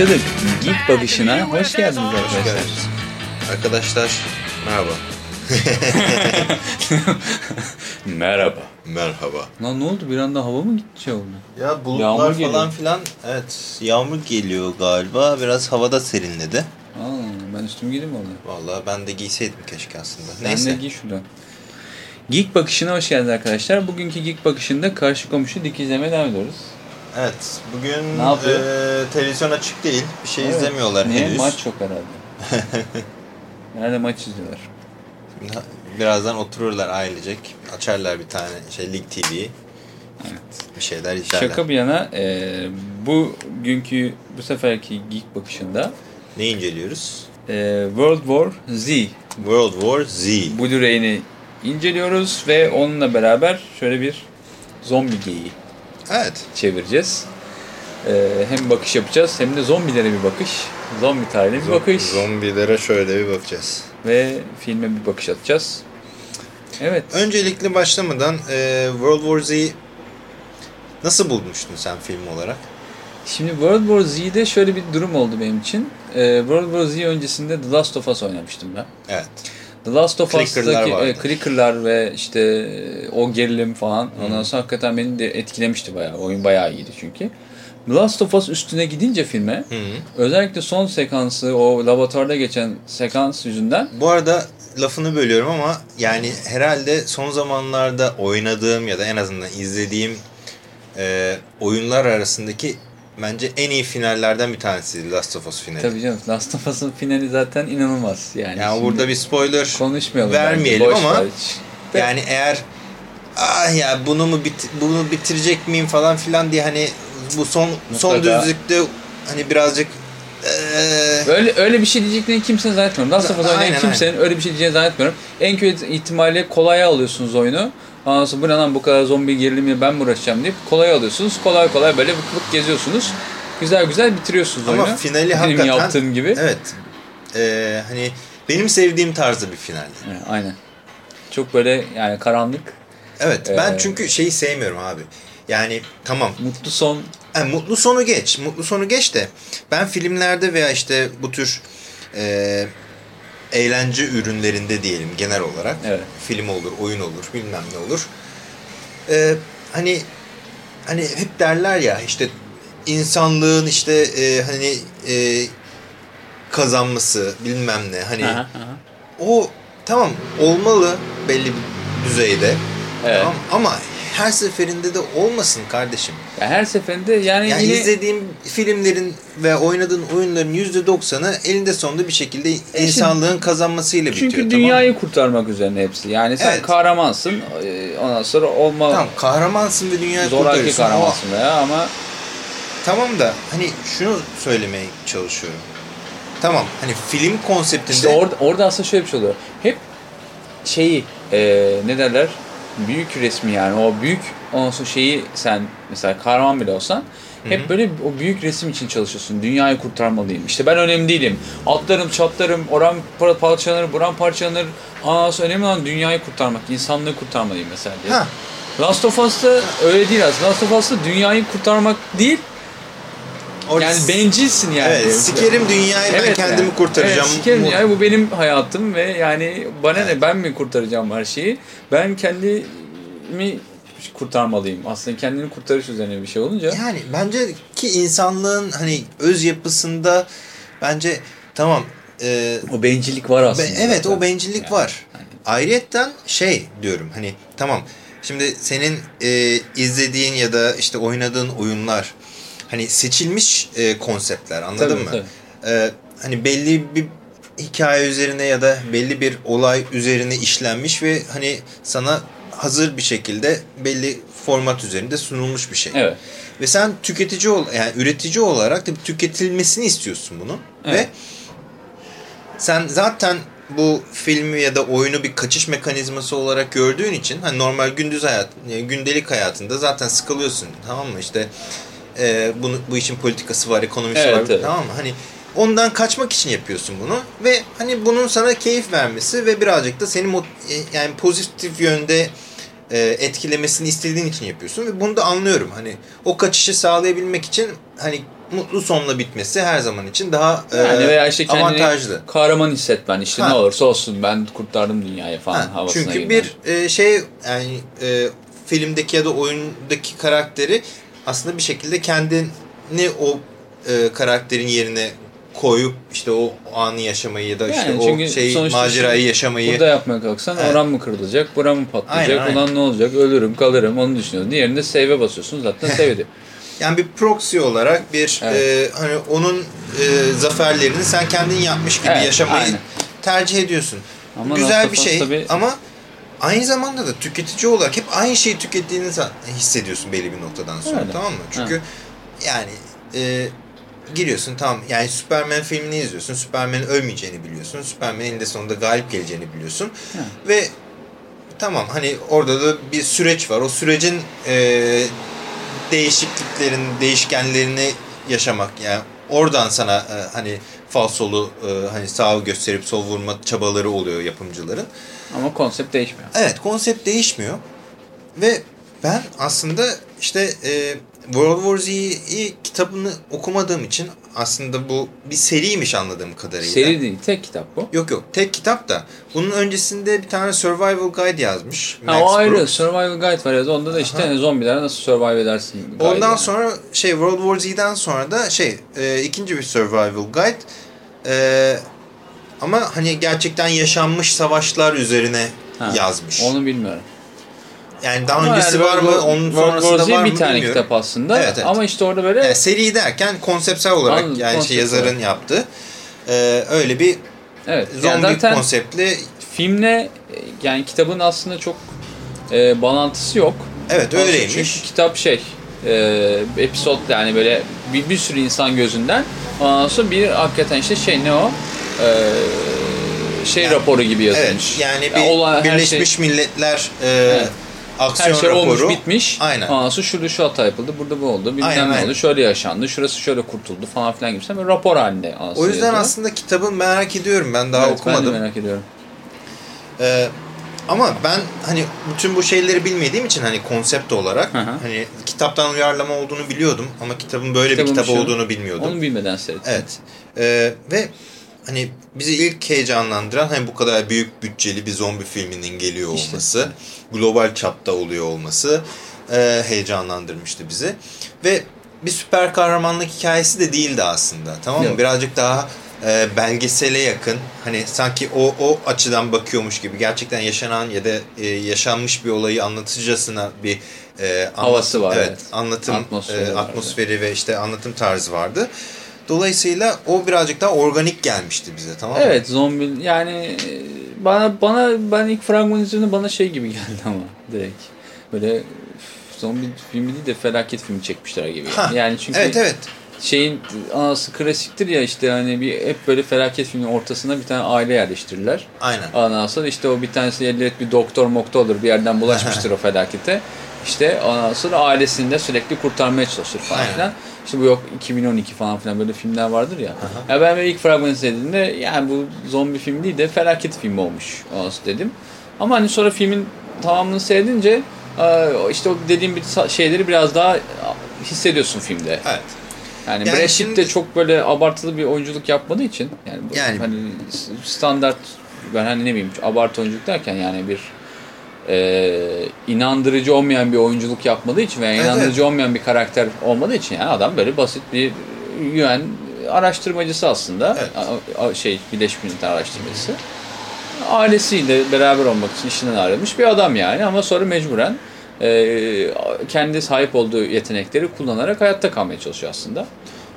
Başladık. Geek bakışına hoş geldiniz arkadaşlar. Arkadaşlar merhaba. Merhaba. Merhaba. Lan ne oldu bir anda hava mı gitti şey oldu? Ya bulutlar Yağmur falan geliyor. filan evet yağmur geliyor galiba. Biraz havada serinledi. Aa, ben üstümü giydim valla. Vallahi ben de giyseydim keşke aslında. Sen Neyse. de giy şuradan. Geek bakışına hoş geldiniz arkadaşlar. Bugünkü Geek bakışında karşı komşu dikizleme devam ediyoruz. Evet bugün Ne yapıyor? e, televizyon açık değil. Bir şey Evet. izlemiyorlar Niye? henüz. Maç yok herhalde. Nerede maç izliyorlar? Birazdan otururlar ailecek. Açarlar bir tane şey Lig TV'yi. Evet. Bir şeyler izlerler. Şaka bir yana e, bugünkü bu seferki Geek bakışında Ne inceliyoruz? e, World War Z World War Z. Blu-ray'ini inceliyoruz ve onunla beraber şöyle bir zombi geyiği Evet. çevireceğiz. Ee, hem bakış yapacağız hem de zombilere bir bakış. Zombi tarihine bir bakış. Zombilere şöyle bir bakacağız. Ve filme bir bakış atacağız. Evet. Öncelikle başlamadan e, World War Z nasıl bulmuştun sen film olarak? Şimdi World War Z'de şöyle bir durum oldu benim için. Ee, World War Z öncesinde The Last of Us oynamıştım ben. Evet. The Last of Us'taki e, clicker'lar ve işte e, o gerilim falan ondan sonra hakikaten beni de etkilemişti bayağı. Oyun bayağı iyiydi çünkü. The Last of Us üstüne gidince filme -hı. özellikle son sekansı o laboratuvarda geçen sekans yüzünden Bu arada lafını bölüyorum ama yani herhalde son zamanlarda oynadığım ya da en azından izlediğim e, oyunlar arasındaki bence en iyi finallerden bir tanesi Last of Us finali. tabii canım Last of Us'ın finali zaten inanılmaz yani. Yani burada bir spoiler konuşmayalım vermeyelim boş ama ver yani eğer ah ya bunu mu bit bunu bitirecek miyim falan filan diye hani bu son son Mutlaka. düzlükte hani birazcık Öyle öyle bir şey diyeceklerini kimsenin zannetmiyorum. Last of Us oynayan Aynen, kimsenin öyle bir şey diyeceğini zannetmiyorum. En kötü ihtimalle kolaya alıyorsunuz oyunu. Sonra bu ne lan bu kadar zombi gerilimiyle ben mi uğraşacağım deyip kolay alıyorsunuz. Kolay kolay böyle bık bık geziyorsunuz. Güzel güzel bitiriyorsunuz Ama oyunu. finali Benim hakikaten yaptığım gibi. Evet. Eee, hani benim sevdiğim tarzda bir finaldi. Evet, Aynen. Çok böyle yani karanlık, Evet. Ben Ee, çünkü şeyi sevmiyorum abi. Yani tamam. mutlu son. Yani mutlu sonu geç. Mutlu sonu geç de ben filmlerde veya işte bu tür eee, eğlence ürünlerinde diyelim genel olarak. Evet. Film olur, oyun olur, bilmem ne olur. Eee, hani hani hep derler ya işte insanlığın işte eee, hani eee, kazanması bilmem ne hani Aha, aha. o tamam olmalı belli bir düzeyde. Evet. Tamam ama her seferinde de olmasın kardeşim. Ya her seferinde yani, Yani yine izlediğim filmlerin ve oynadığın oyunların %90'ı elinde sonunda bir şekilde insanlığın kazanmasıyla bitiyor. E çünkü tamam mı? dünyayı kurtarmak üzerine hepsi. Yani sen Evet. kahramansın. e, Ondan sonra olma Tamam kahramansın ve dünyayı zoraki kurtarıyorsun. ama- kahramansın veya ama Tamam da hani şunu söylemeye çalışıyorum. Tamam hani film konseptinde İşte orada, orada aslında şöyle bir şey oluyor. Hep şeyi e, ne derler? Büyük resmi yani o büyük ondan sonra şeyi sen mesela kahraman bile olsan hep böyle o büyük resim için çalışıyorsun. Dünyayı kurtarmalıyım. İşte ben önemli değilim. Atlarım, çatlarım, oran parçalanır, buran parçalanır. Aa önemli olan dünyayı kurtarmak, insanlığı kurtarmalıyım mesela diye. ha Last of Us'ta öyle değil aslında. Last of Us'ta dünyayı kurtarmak değil, orada yani bencilsin yani. Evet, sikerim dünyayı ben kendimi yani. kurtaracağım. Evet, sikerim dünyayı bu benim hayatım ve yani bana ne ben mi kurtaracağım her şeyi? Ben kendimi kurtarmalıyım. Aslında kendini kurtarış üzerine bir şey olunca. Yani bence ki insanlığın hani öz yapısında bence tamam e, O bencillik var aslında. Be- evet zaten. o bencillik Yani, var. hani- Ayrıyetten şey diyorum hani tamam şimdi senin e, izlediğin ya da işte oynadığın oyunlar hani seçilmiş e, konseptler anladın Tabii, mı? tabii. E, hani belli bir hikaye üzerine ya da belli bir olay üzerine işlenmiş ve hani sana hazır bir şekilde belli format üzerinde sunulmuş bir şey. Evet. Ve sen tüketici ol yani üretici olarak da tüketilmesini istiyorsun bunun Evet. ve sen zaten bu filmi ya da oyunu bir kaçış mekanizması olarak gördüğün için hani normal gündüz hayat yani gündelik hayatında zaten sıkılıyorsun tamam mı işte e, bunu bu işin politikası var ekonomisi Evet, var evet. tamam mı hani ondan kaçmak için yapıyorsun bunu ve hani bunun sana keyif vermesi ve birazcık da seni e, yani pozitif yönde e, etkilemesini istediğin için yapıyorsun ve bunu da anlıyorum. Hani o kaçışı sağlayabilmek için hani mutlu sonla bitmesi her zaman için daha Yani e, veya işte avantajlı. kahraman hissetmen işte Ha. ne olursa olsun ben kurtardım dünyayı falan Ha, havasına çünkü girmen. bir e, şey yani e, filmdeki ya da oyundaki karakteri aslında bir şekilde kendini o e, karakterin yerine koyup işte o anı yaşamayı ya da işte Yani o çünkü şey macerayı şimdi yaşamayı Burada yapmaya kalksan Evet. oran mı kırılacak, buram mı patlayacak, Aynen, ulan ne olacak, ölürüm, kalırım onu düşünüyorsun. Diğerinde save'e basıyorsun zaten save ediyor. yani bir proxy olarak bir Evet. e, hani onun e, zaferlerini sen kendin yapmış gibi Evet, yaşamayı aynen. tercih ediyorsun. Ama Güzel bir şey tabii- ama aynı zamanda da tüketici olarak hep aynı şeyi tükettiğini hissediyorsun belli bir noktadan sonra Öyle. tamam mı? Çünkü yani e, giriyorsun tamam yani Superman filmini izliyorsun. Superman'in ölmeyeceğini biliyorsun. Superman'in eninde sonunda galip geleceğini biliyorsun. Ha. Ve tamam hani orada da bir süreç var. O sürecin e, değişikliklerin, değişkenlerini yaşamak yani oradan sana e, hani falsolu e, hani sağ gösterip sol vurma çabaları oluyor yapımcıların. Ama konsept değişmiyor. Evet konsept değişmiyor ve ben aslında işte e, World War Z'yi kitabını okumadığım için aslında bu bir seriymiş anladığım kadarıyla. Seri değil, tek kitap bu. Yok yok tek kitap da bunun öncesinde bir tane survival guide yazmış. Ha, Max o ayrı. Brooks. Survival Guide var ya. Onda da işte Aha. zombilere nasıl survive edersin. Ondan yani. sonra şey World War Z'den sonra da şey e, ikinci bir survival guide. E, ama hani gerçekten yaşanmış savaşlar üzerine Ha, yazmış. Onu bilmiyorum. yani daha Ama öncesi yani var mı onun World sonrasında var mı bir tane bilmiyorum. kitap aslında. Evet, evet. Ama işte orada böyle Yani seri derken konseptsel olarak Anladım, yani şey yazarın olarak. yaptığı e, öyle bir evet. zombi Yani zaten konseptli filmle e, yani kitabın aslında çok e, bağlantısı yok. evet öyleymiş. Çünkü kitap şey e, episod yani böyle bir, bir sürü insan gözünden ondan sonra bir hakikaten işte şey ne o E, şey Yani- raporu gibi Evet yazılmış. yani bir olan her Birleşmiş şey- Milletler e, Evet. aksiyon her şey raporu. olmuş bitmiş. Aynen. Ondan sonra şurada şu hata yapıldı, burada bu oldu, bilmem Aynen, ne aynen. oldu, şöyle yaşandı, şurası şöyle kurtuldu falan filan gibi. Böyle rapor halinde aslında O yüzden yazıyor. aslında kitabı merak ediyorum ben daha Evet, Ben okumadım. de merak ediyorum. Ee, ama ben hani bütün bu şeyleri bilmediğim için hani konsept olarak hı. hani kitaptan uyarlama olduğunu biliyordum ama kitabın böyle Kitabın bir kitap şey- olduğunu bilmiyordum. Onu bilmeden seyrettim. Evet. Ee, ve hani bizi ilk heyecanlandıran hani bu kadar büyük bütçeli bir zombi filminin geliyor İşte. olması, global çapta oluyor olması e, heyecanlandırmıştı bizi. Ve bir süper kahramanlık hikayesi de değildi aslında. Tamam mı? Yok. Birazcık daha e, belgesele yakın. Hani sanki o o açıdan bakıyormuş gibi gerçekten yaşanan ya da e, yaşanmış bir olayı anlatıcısına bir e, anlat- Havası var, Evet, evet. anlatım Atmosferi e, atmosferi ve işte anlatım tarzı vardı. Dolayısıyla o birazcık daha organik gelmişti bize tamam mı? Evet zombi yani e, bana bana ben ilk fragman izlediğimde bana şey gibi geldi ama direkt böyle zombi filmi değil de felaket filmi çekmişler gibi. Ha, yani çünkü Evet evet. şeyin anası klasiktir ya işte hani bir hep böyle felaket filmin ortasına bir tane aile yerleştirirler. Aynen. Sonra işte o bir tanesi ellet bir doktor moktor olur bir yerden bulaşmıştır o felakete. İşte ondan sonra ailesini de sürekli kurtarmaya çalışır falan Aynen. filan. İşte bu yok 2012 falan filan böyle filmler vardır ya. ya ben ilk fragmanı izlediğimde yani bu zombi film değil de felaket film olmuş ondan dedim. Ama hani sonra filmin tamamını seyredince e, işte o dediğim bir şeyleri biraz daha hissediyorsun filmde. Evet. Yani, Yani Brad Pitt şimdi- de çok böyle abartılı bir oyunculuk yapmadığı için yani, Yani- hani standart ben hani ne bileyim abartı oyunculuk derken yani bir e, inandırıcı olmayan bir oyunculuk yapmadığı için veya Evet, inandırıcı olmayan bir karakter olmadığı için yani adam böyle basit bir UN araştırmacısı aslında. Evet. Şey Birleşmiş Milletler araştırmacısı. Ailesiyle beraber olmak için işinden ayrılmış bir adam yani ama sonra mecburen e, kendi sahip olduğu yetenekleri kullanarak hayatta kalmaya çalışıyor aslında.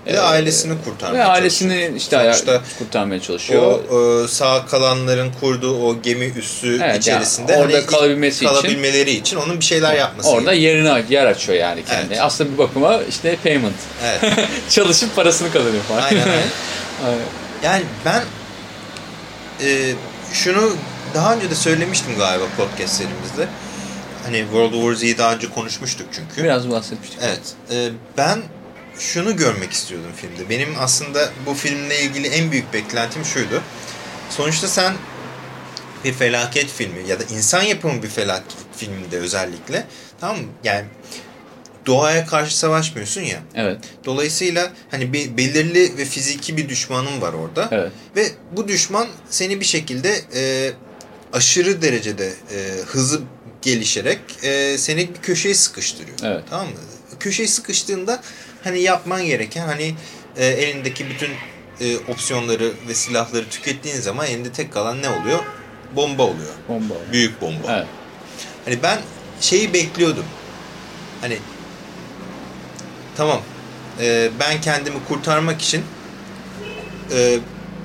Ee, ailesini kurtarmaya ve ailesini çalışıyor. işte Sonuçta kurtarmaya çalışıyor. O e, sağ kalanların kurduğu o gemi üssü Evet, içerisinde yani orada hani kalabilmesi için- kalabilmeleri için onun bir şeyler yapması. Orada gerekiyor. yerine yer açıyor yani kendi. Evet. Aslında bir bakıma işte payment. Evet. Çalışıp parasını kazanıyor falan. Aynen aynen. Aynen. Yani ben e, şunu daha önce de söylemiştim galiba podcast serimizde. Hani World War Z'yi daha önce konuşmuştuk çünkü. Biraz bahsetmiştik. Evet. e, ben şunu görmek istiyordum filmde. Benim aslında bu filmle ilgili en büyük beklentim şuydu. Sonuçta sen bir felaket filmi ya da insan yapımı bir felaket filminde özellikle tamam mı? Yani doğaya karşı savaşmıyorsun ya. Evet. Dolayısıyla hani bir belirli ve fiziki bir düşmanın var orada. Evet. Ve bu düşman seni bir şekilde e, aşırı derecede e, hızlı gelişerek e, seni bir köşeye sıkıştırıyor. Evet. Tamam mı? Köşeye sıkıştığında hani yapman gereken hani e, elindeki bütün e, opsiyonları ve silahları tükettiğin zaman elinde tek kalan ne oluyor? Bomba oluyor. Bomba. Büyük bomba. Evet. Hani ben şeyi bekliyordum. Hani tamam e, ben kendimi kurtarmak için e,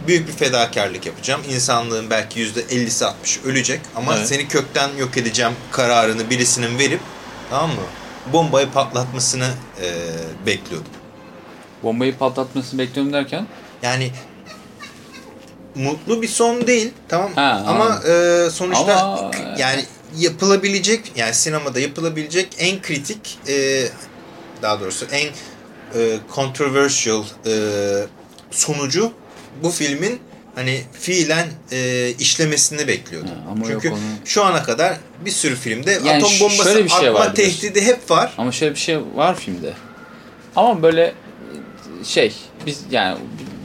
büyük bir fedakarlık yapacağım. İnsanlığın belki yüzde 50'si 60 ölecek ama Evet. seni kökten yok edeceğim kararını birisinin verip tamam mı? Bombayı patlatmasını e, bekliyordum. Bombayı patlatmasını bekliyorum derken? Yani mutlu bir son değil tamam Ha, ama e, sonuçta Ama- yani yapılabilecek yani sinemada yapılabilecek en kritik e, daha doğrusu en e, controversial e, sonucu bu filmin hani fiilen e, işlemesini bekliyordum. Ha, ama Çünkü onu- şu ana kadar bir sürü filmde Yani atom bombası bir şey atma var biliyorsun. tehdidi hep var. ama şöyle bir şey var filmde. Ama böyle şey biz yani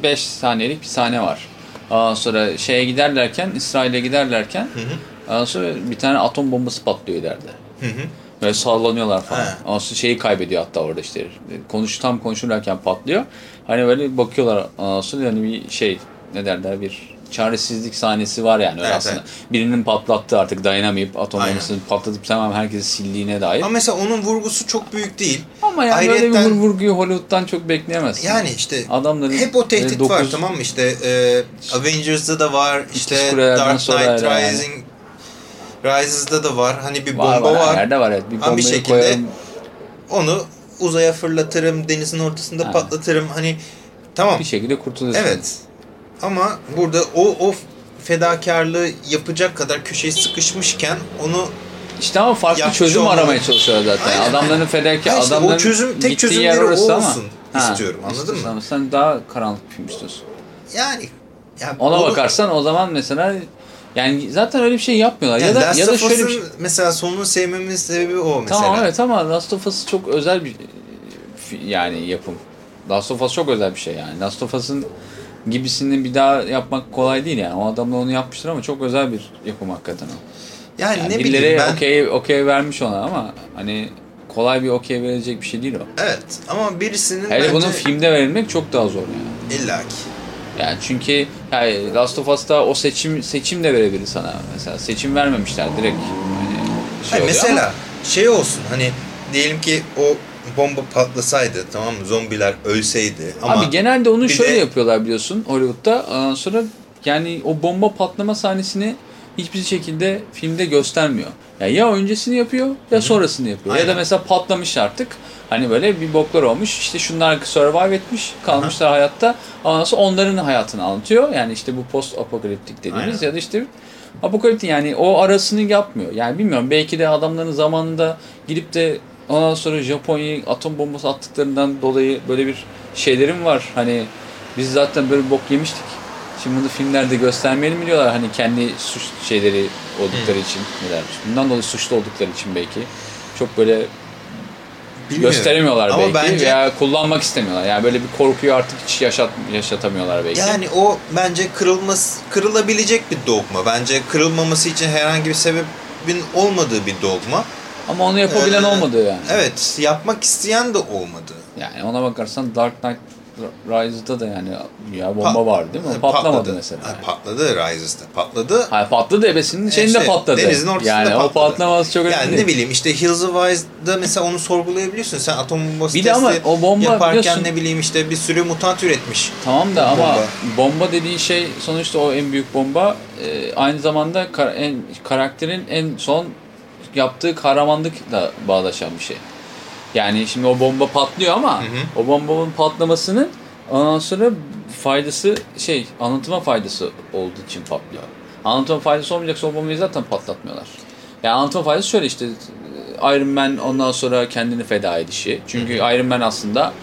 5 saniyelik bir sahne var. Ondan sonra şeye giderlerken İsrail'e giderlerken Hı hı. ondan sonra bir tane atom bombası patlıyor ileride. Hı hı. Böyle sallanıyorlar falan. He. Ondan sonra şeyi kaybediyor hatta orada işte. Konuş, tam konuşurlarken patlıyor. Hani böyle bakıyorlar ondan sonra yani bir şey ne derler bir çaresizlik sahnesi var yani Evet, aslında. Birinin patlattığı artık dayanamayıp atom bombasını patlatıp tamam herkesi sildiğine dair. Ama Ama, mesela onun vurgusu çok büyük değil. yani böyle bir Ayrıyetten- vur- vurguyu Hollywood'dan çok bekleyemezsin. Yani işte Adamların hep o tehdit böyle var dokuz- tamam mı? İşte e, Avengers'da da var, işte Dark Knight yani. Rising Rises'da da var. Hani bir var, bomba var, var. yerde var evet. Bir Ama bombayı bir şekilde koyarım. Onu uzaya fırlatırım, denizin ortasında Ha. patlatırım. Hani tamam. Bir şekilde kurtuluyorsun. Evet. Ama burada o o fedakarlığı yapacak kadar köşeye sıkışmışken onu İşte ama farklı Yapmış çözüm olmalı. aramaya çalışıyorlar zaten. Aynen, Adamların fedakar, Ha işte o adamların çözüm- tek çözümleri yer orası o ama. olsun istiyorum, anladın istiyorsun mı? Ama sen daha karanlık bir film istiyorsun. yani ya Ona onu- bakarsan o zaman mesela yani zaten öyle bir şey yapmıyorlar. yani ya da Last ya da şöyle bir şey. mesela sonunu sevmemin sebebi o mesela. Tamam evet ama Last of Us çok özel bir yani yapım. Last of Us çok özel bir şey yani. Last of Us'ın gibisini bir daha yapmak kolay değil yani. O adamla onu yapmıştır ama çok özel bir yapım hakikaten o. Yani, Yani ne bileyim ben okey okey vermiş ona ama hani kolay bir okey verecek bir şey değil o. evet ama birisinin Hele bence bunun filmde verilmek çok daha zor yani. illaki. Yani çünkü yani Last of Us'ta o seçim seçim de verebilir sana mesela. Seçim vermemişler direkt hani şey Hayır, mesela ama şey olsun hani diyelim ki o bomba patlasaydı tamam mı zombiler ölseydi ama Abi genelde onu şöyle de- yapıyorlar biliyorsun Hollywood'da. Ondan sonra yani o bomba patlama sahnesini hiçbir şekilde filmde göstermiyor. Ya ya öncesini yapıyor ya sonrasını yapıyor. Ya da Aynen. mesela patlamış artık. Hani böyle bir boklar olmuş. İşte şunlar survive etmiş, kalmışlar hayatta. Ondan sonra onların hayatını anlatıyor. Yani işte bu post apokaliptik dediğimiz Aynen. ya da işte apokaliptik yani o arasını yapmıyor. Yani bilmiyorum belki de adamların zamanında gidip de ondan sonra Japonya'ya atom bombası attıklarından dolayı böyle bir şeylerim var. Hani biz zaten böyle bir bok yemiştik. Şimdi bunu filmlerde göstermeyelim mi diyorlar hani kendi suç şeyleri oldukları için ne dermiş. Bundan dolayı suçlu oldukları için belki. Çok böyle Bilmiyorum. gösteremiyorlar Ama belki bence- veya kullanmak istemiyorlar. Yani böyle bir korkuyu artık hiç yaşat, yaşatamıyorlar belki. Yani o bence kırılması kırılabilecek bir dogma. Bence kırılmaması için herhangi bir sebebin olmadığı bir dogma. Ama onu yapabilen Ee, olmadı yani. Evet, yapmak isteyen de olmadı. Yani ona bakarsan Dark Knight Rises'da da yani ya bomba Pa- var değil mi? Ha, Patlamadı mesela. Ha, patladı Rises'ta. Patladı. Hayır patladı ebesinin şeyinde İşte patladı. denizin ortasında yani o patladı. patlaması çok önemli Yani değil. ne bileyim işte Hills of Ice'da mesela onu sorgulayabiliyorsun. Sen atom bombası Bir de ama o bomba yaparken biliyorsun- ne bileyim işte bir sürü mutant üretmiş. Tamam da ama Bomba. bomba. dediği şey sonuçta o en büyük bomba e, aynı zamanda kar- en, karakterin en son yaptığı kahramanlıkla bağdaşan bir şey. Yani şimdi o bomba patlıyor ama Hı hı. o bombanın patlamasının ondan sonra faydası şey anlatıma faydası olduğu için patlıyor. Anlatıma faydası olmayacaksa o bombayı zaten patlatmıyorlar. Yani anlatıma faydası şöyle işte Iron Man ondan sonra kendini feda edişi. Çünkü Iron Man aslında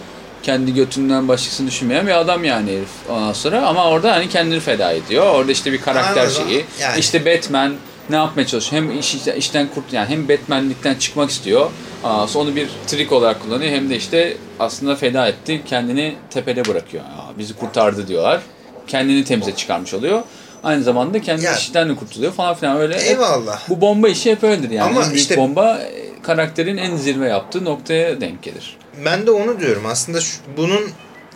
kendi götünden başkasını düşünmeyen bir adam yani herif ondan sonra ama orada hani kendini feda ediyor. Orada işte bir karakter Anladım. şeyi. Yani. İşte Batman ne yapmaya çalışıyor? Hem iş, işten kurt yani hem Batman'likten çıkmak istiyor. Aa, sonra onu bir trik olarak kullanıyor hem de işte aslında feda etti kendini tepede bırakıyor. Aa, bizi kurtardı diyorlar. Kendini temize çıkarmış oluyor. Aynı zamanda kendi Yani- işinden de kurtuluyor falan filan öyle. Eyvallah. bu bomba işi hep öyledir yani. Ama en büyük işte- bomba e, karakterin en zirve yaptığı noktaya denk gelir. Ben de onu diyorum. Aslında şu- bunun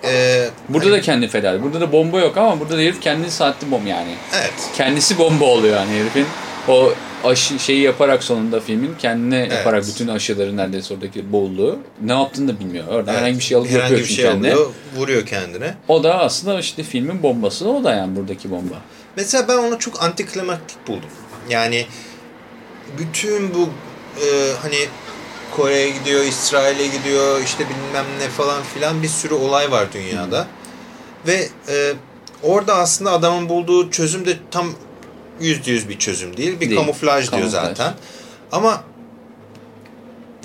e, Burada da kendi feda ediyor. Burada da bomba yok ama burada da herif kendini saatli bomba yani. evet. Kendisi bomba oluyor yani herifin. O aşı şeyi yaparak sonunda filmin kendine yaparak bütün aşıları neredeyse oradaki bolluğu ne yaptığını da bilmiyor. Orada evet. herhangi bir şey alıp Herhangi yapıyor bir şey kendine. alıyor, vuruyor kendine. O da aslında işte filmin bombası o da yani buradaki bomba. Mesela ben onu çok antiklimaktik buldum. Yani bütün bu e, hani Kore'ye gidiyor, İsrail'e gidiyor, işte bilmem ne falan filan bir sürü olay var dünyada. Ve e, orada aslında adamın bulduğu çözüm de tam yüzde yüz bir çözüm değil. Bir Değil. kamuflaj diyor Kamuflaj. zaten. Ama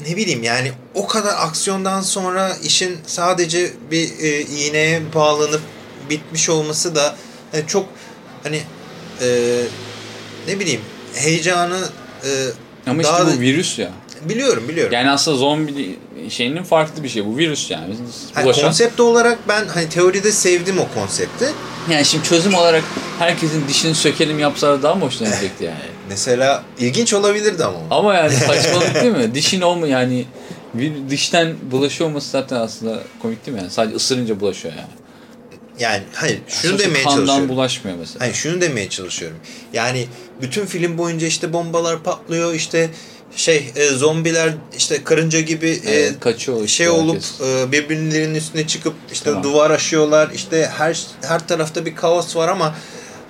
ne bileyim yani o kadar aksiyondan sonra işin sadece bir e, iğneye bağlanıp bitmiş olması da hani çok hani e, ne bileyim heyecanı e, Ama daha işte bu virüs ya. Biliyorum biliyorum. Yani aslında zombi şeyinin farklı bir şey. Bu virüs yani. Bulaşan. konsept olarak ben hani teoride sevdim o konsepti. Yani şimdi çözüm olarak herkesin dişini sökelim yapsalar daha mı hoşuna gidecekti yani? Mesela ilginç olabilirdi ama. Ama yani saçmalık değil mi? Dişin olma yani bir dişten bulaşıyor olması zaten aslında komik değil mi? Yani sadece ısırınca bulaşıyor yani. Yani hayır şunu Sonuçta demeye kandan çalışıyorum. bulaşmıyor mesela. Hayır şunu demeye çalışıyorum. Yani bütün film boyunca işte bombalar patlıyor işte şey e, zombiler işte karınca gibi e, Evet, kaçıyor işte şey olup herkes. e, birbirlerinin üstüne çıkıp işte Tamam. duvar aşıyorlar. işte her her tarafta bir kaos var ama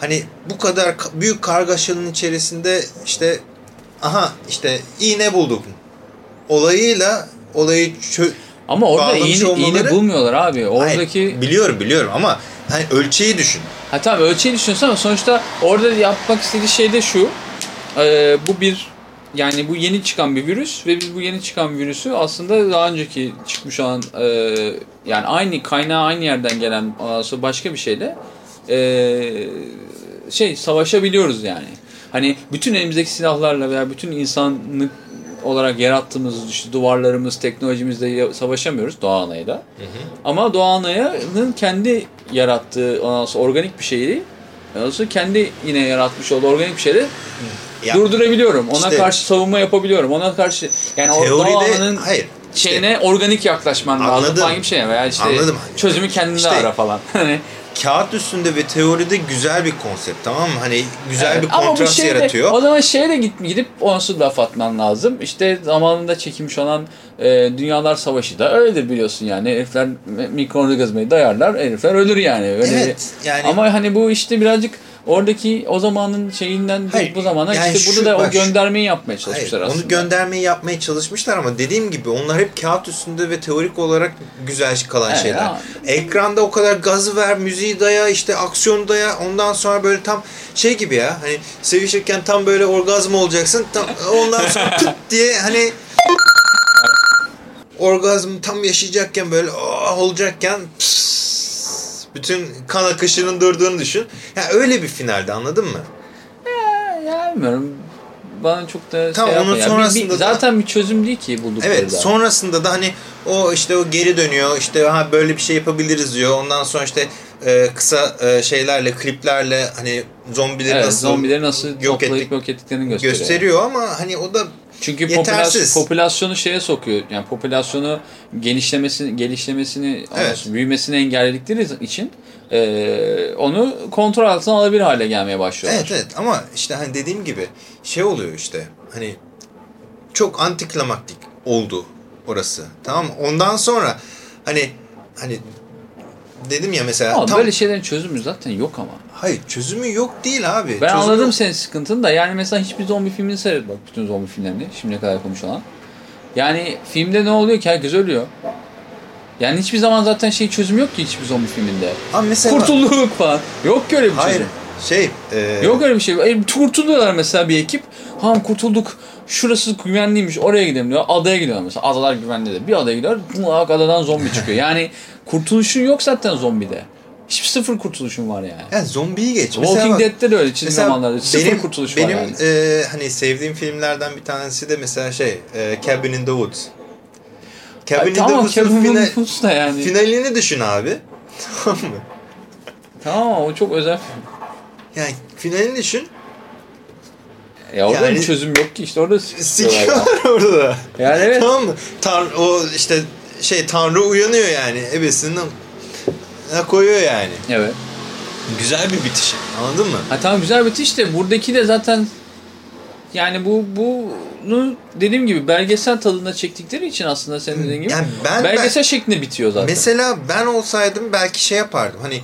hani bu kadar ka- büyük kargaşanın içerisinde işte aha işte iğne bulduk. Olayıyla olayı çö- Ama orada iğne, iğne olmaları- bulmuyorlar abi. Oradaki Hayır, biliyorum biliyorum ama hani ölçeği düşün. ha tamam ölçeği düşünüyorsun ama sonuçta orada yapmak istediği şey de şu. Ee, bu bir yani bu yeni çıkan bir virüs ve biz bu yeni çıkan virüsü aslında daha önceki çıkmış olan e, yani aynı kaynağı aynı yerden gelen başka bir şeyle e, şey savaşabiliyoruz yani. Hani bütün elimizdeki silahlarla veya bütün insanlık olarak yarattığımız işte duvarlarımız, teknolojimizle savaşamıyoruz doğa anayla. Ama doğa anayının kendi yarattığı ondan sonra organik bir şeyi ondan sonra kendi yine yaratmış olduğu organik bir şeyi Ya, durdurabiliyorum. Ona işte- karşı savunma yapabiliyorum. Ona karşı yani teoride hayır. işte- şeyine organik yaklaşman lazım Anladım. falan gibi şey veya işte Anladım. çözümü kendinde İşte- ara falan. Hani kağıt üstünde ve teoride güzel bir konsept tamam mı? Hani güzel Evet, bir kontrast şeyde- yaratıyor. O zaman şeye de git, gidip onsuz laf atman lazım. İşte zamanında çekilmiş olan e, Dünyalar Savaşı da öyledir biliyorsun yani. Herifler mi- mikroorganizmayı dayarlar, herifler ölür yani. Öyle Evet, yani- Ama hani bu işte birazcık oradaki o zamanın şeyinden bu- Hayır, bu zamana yani işte burada da bak o göndermeyi yapmaya Hayır, çalışmışlar aslında. onu göndermeyi yapmaya çalışmışlar ama dediğim gibi onlar hep kağıt üstünde ve teorik olarak güzel kalan Evet, şeyler. ama- Ekranda o kadar gazı ver, müziği daya, işte aksiyon daya. Ondan sonra böyle tam şey gibi ya. Hani sevişirken tam böyle orgazm olacaksın. Tam, ondan sonra tık diye hani orgazm tam yaşayacakken böyle oh, olacakken pıs, bütün kan akışının durduğunu düşün. Ya öyle bir finaldi anladın mı? Ya bilmiyorum. Bana çok da Tamam, şey onun yapma. Ya. Bir- sonrasında bir, da- zaten bir çözüm değil ki buldukları Evet da. sonrasında da hani o işte o geri dönüyor işte ha böyle bir şey yapabiliriz diyor. Ondan sonra işte e, kısa e, şeylerle kliplerle hani zombileri Evet, nasıl zombileri nasıl yok ettik yok ettiklerini gösteriyor. gösteriyor ama hani o da Çünkü popülas- popülasyonu şeye sokuyor. Yani popülasyonu genişlemesini, gelişlemesini, Evet. büyümesini engelledikleri için e, onu kontrol altına alabilir hale gelmeye başlıyorlar. evet evet ama işte hani dediğim gibi şey oluyor işte hani çok antiklimaktik oldu orası tamam mı? Ondan sonra hani hani dedim ya mesela Ama tam böyle şeylerin çözümü zaten yok ama. hayır çözümü yok değil abi. Ben Çözümü anladım yok. senin sıkıntını da yani mesela hiçbir zombi filmini seyret bak bütün zombi filmlerini şimdiye kadar konuşulan. Yani filmde ne oluyor ki herkes ölüyor. Yani hiçbir zaman zaten şey çözüm yok ki hiçbir zombi filminde. Ama mesela Kurtulduk falan. Yok ki öyle bir hayır çözüm. şey e, Yok öyle bir şey. E, kurtuluyorlar mesela bir ekip. Tamam kurtulduk. Şurası güvenliymiş. Oraya gidelim diyor. Adaya gidiyor mesela. Adalar güvenli de. Bir adaya gidiyor. Adadan zombi çıkıyor. Yani kurtuluşun yok zaten zombide. Hiçbir sıfır kurtuluşun var yani. Yani zombiyi geç. Walking bak- Dead'de de öyle çizgi mesela zamanlarda. Sıfır benim, kurtuluş benim var yani. e, hani sevdiğim filmlerden bir tanesi de mesela şey e, Cabin in the Woods. Cabin in the tamam Woods'un in the fina- Woods da yani. finalini düşün abi. Tamam mı? Tamam o çok özel film. Yani finalini düşün. Ya orada Yani- bir çözüm yok ki işte orada sikiyorlar. Sikiyorlar orada. Yani evet. Tamam mı? Tan o işte şey Tanrı uyanıyor yani. Ebesinden koyuyor yani. Evet. Güzel bir bitiş. Anladın mı? Ha tamam güzel bitiş de buradaki de zaten yani bu bunu dediğim gibi belgesel tadında çektikleri için aslında senin dediğin gibi Yani ben- belgesel şeklinde bitiyor zaten. Mesela ben olsaydım belki şey yapardım. Hani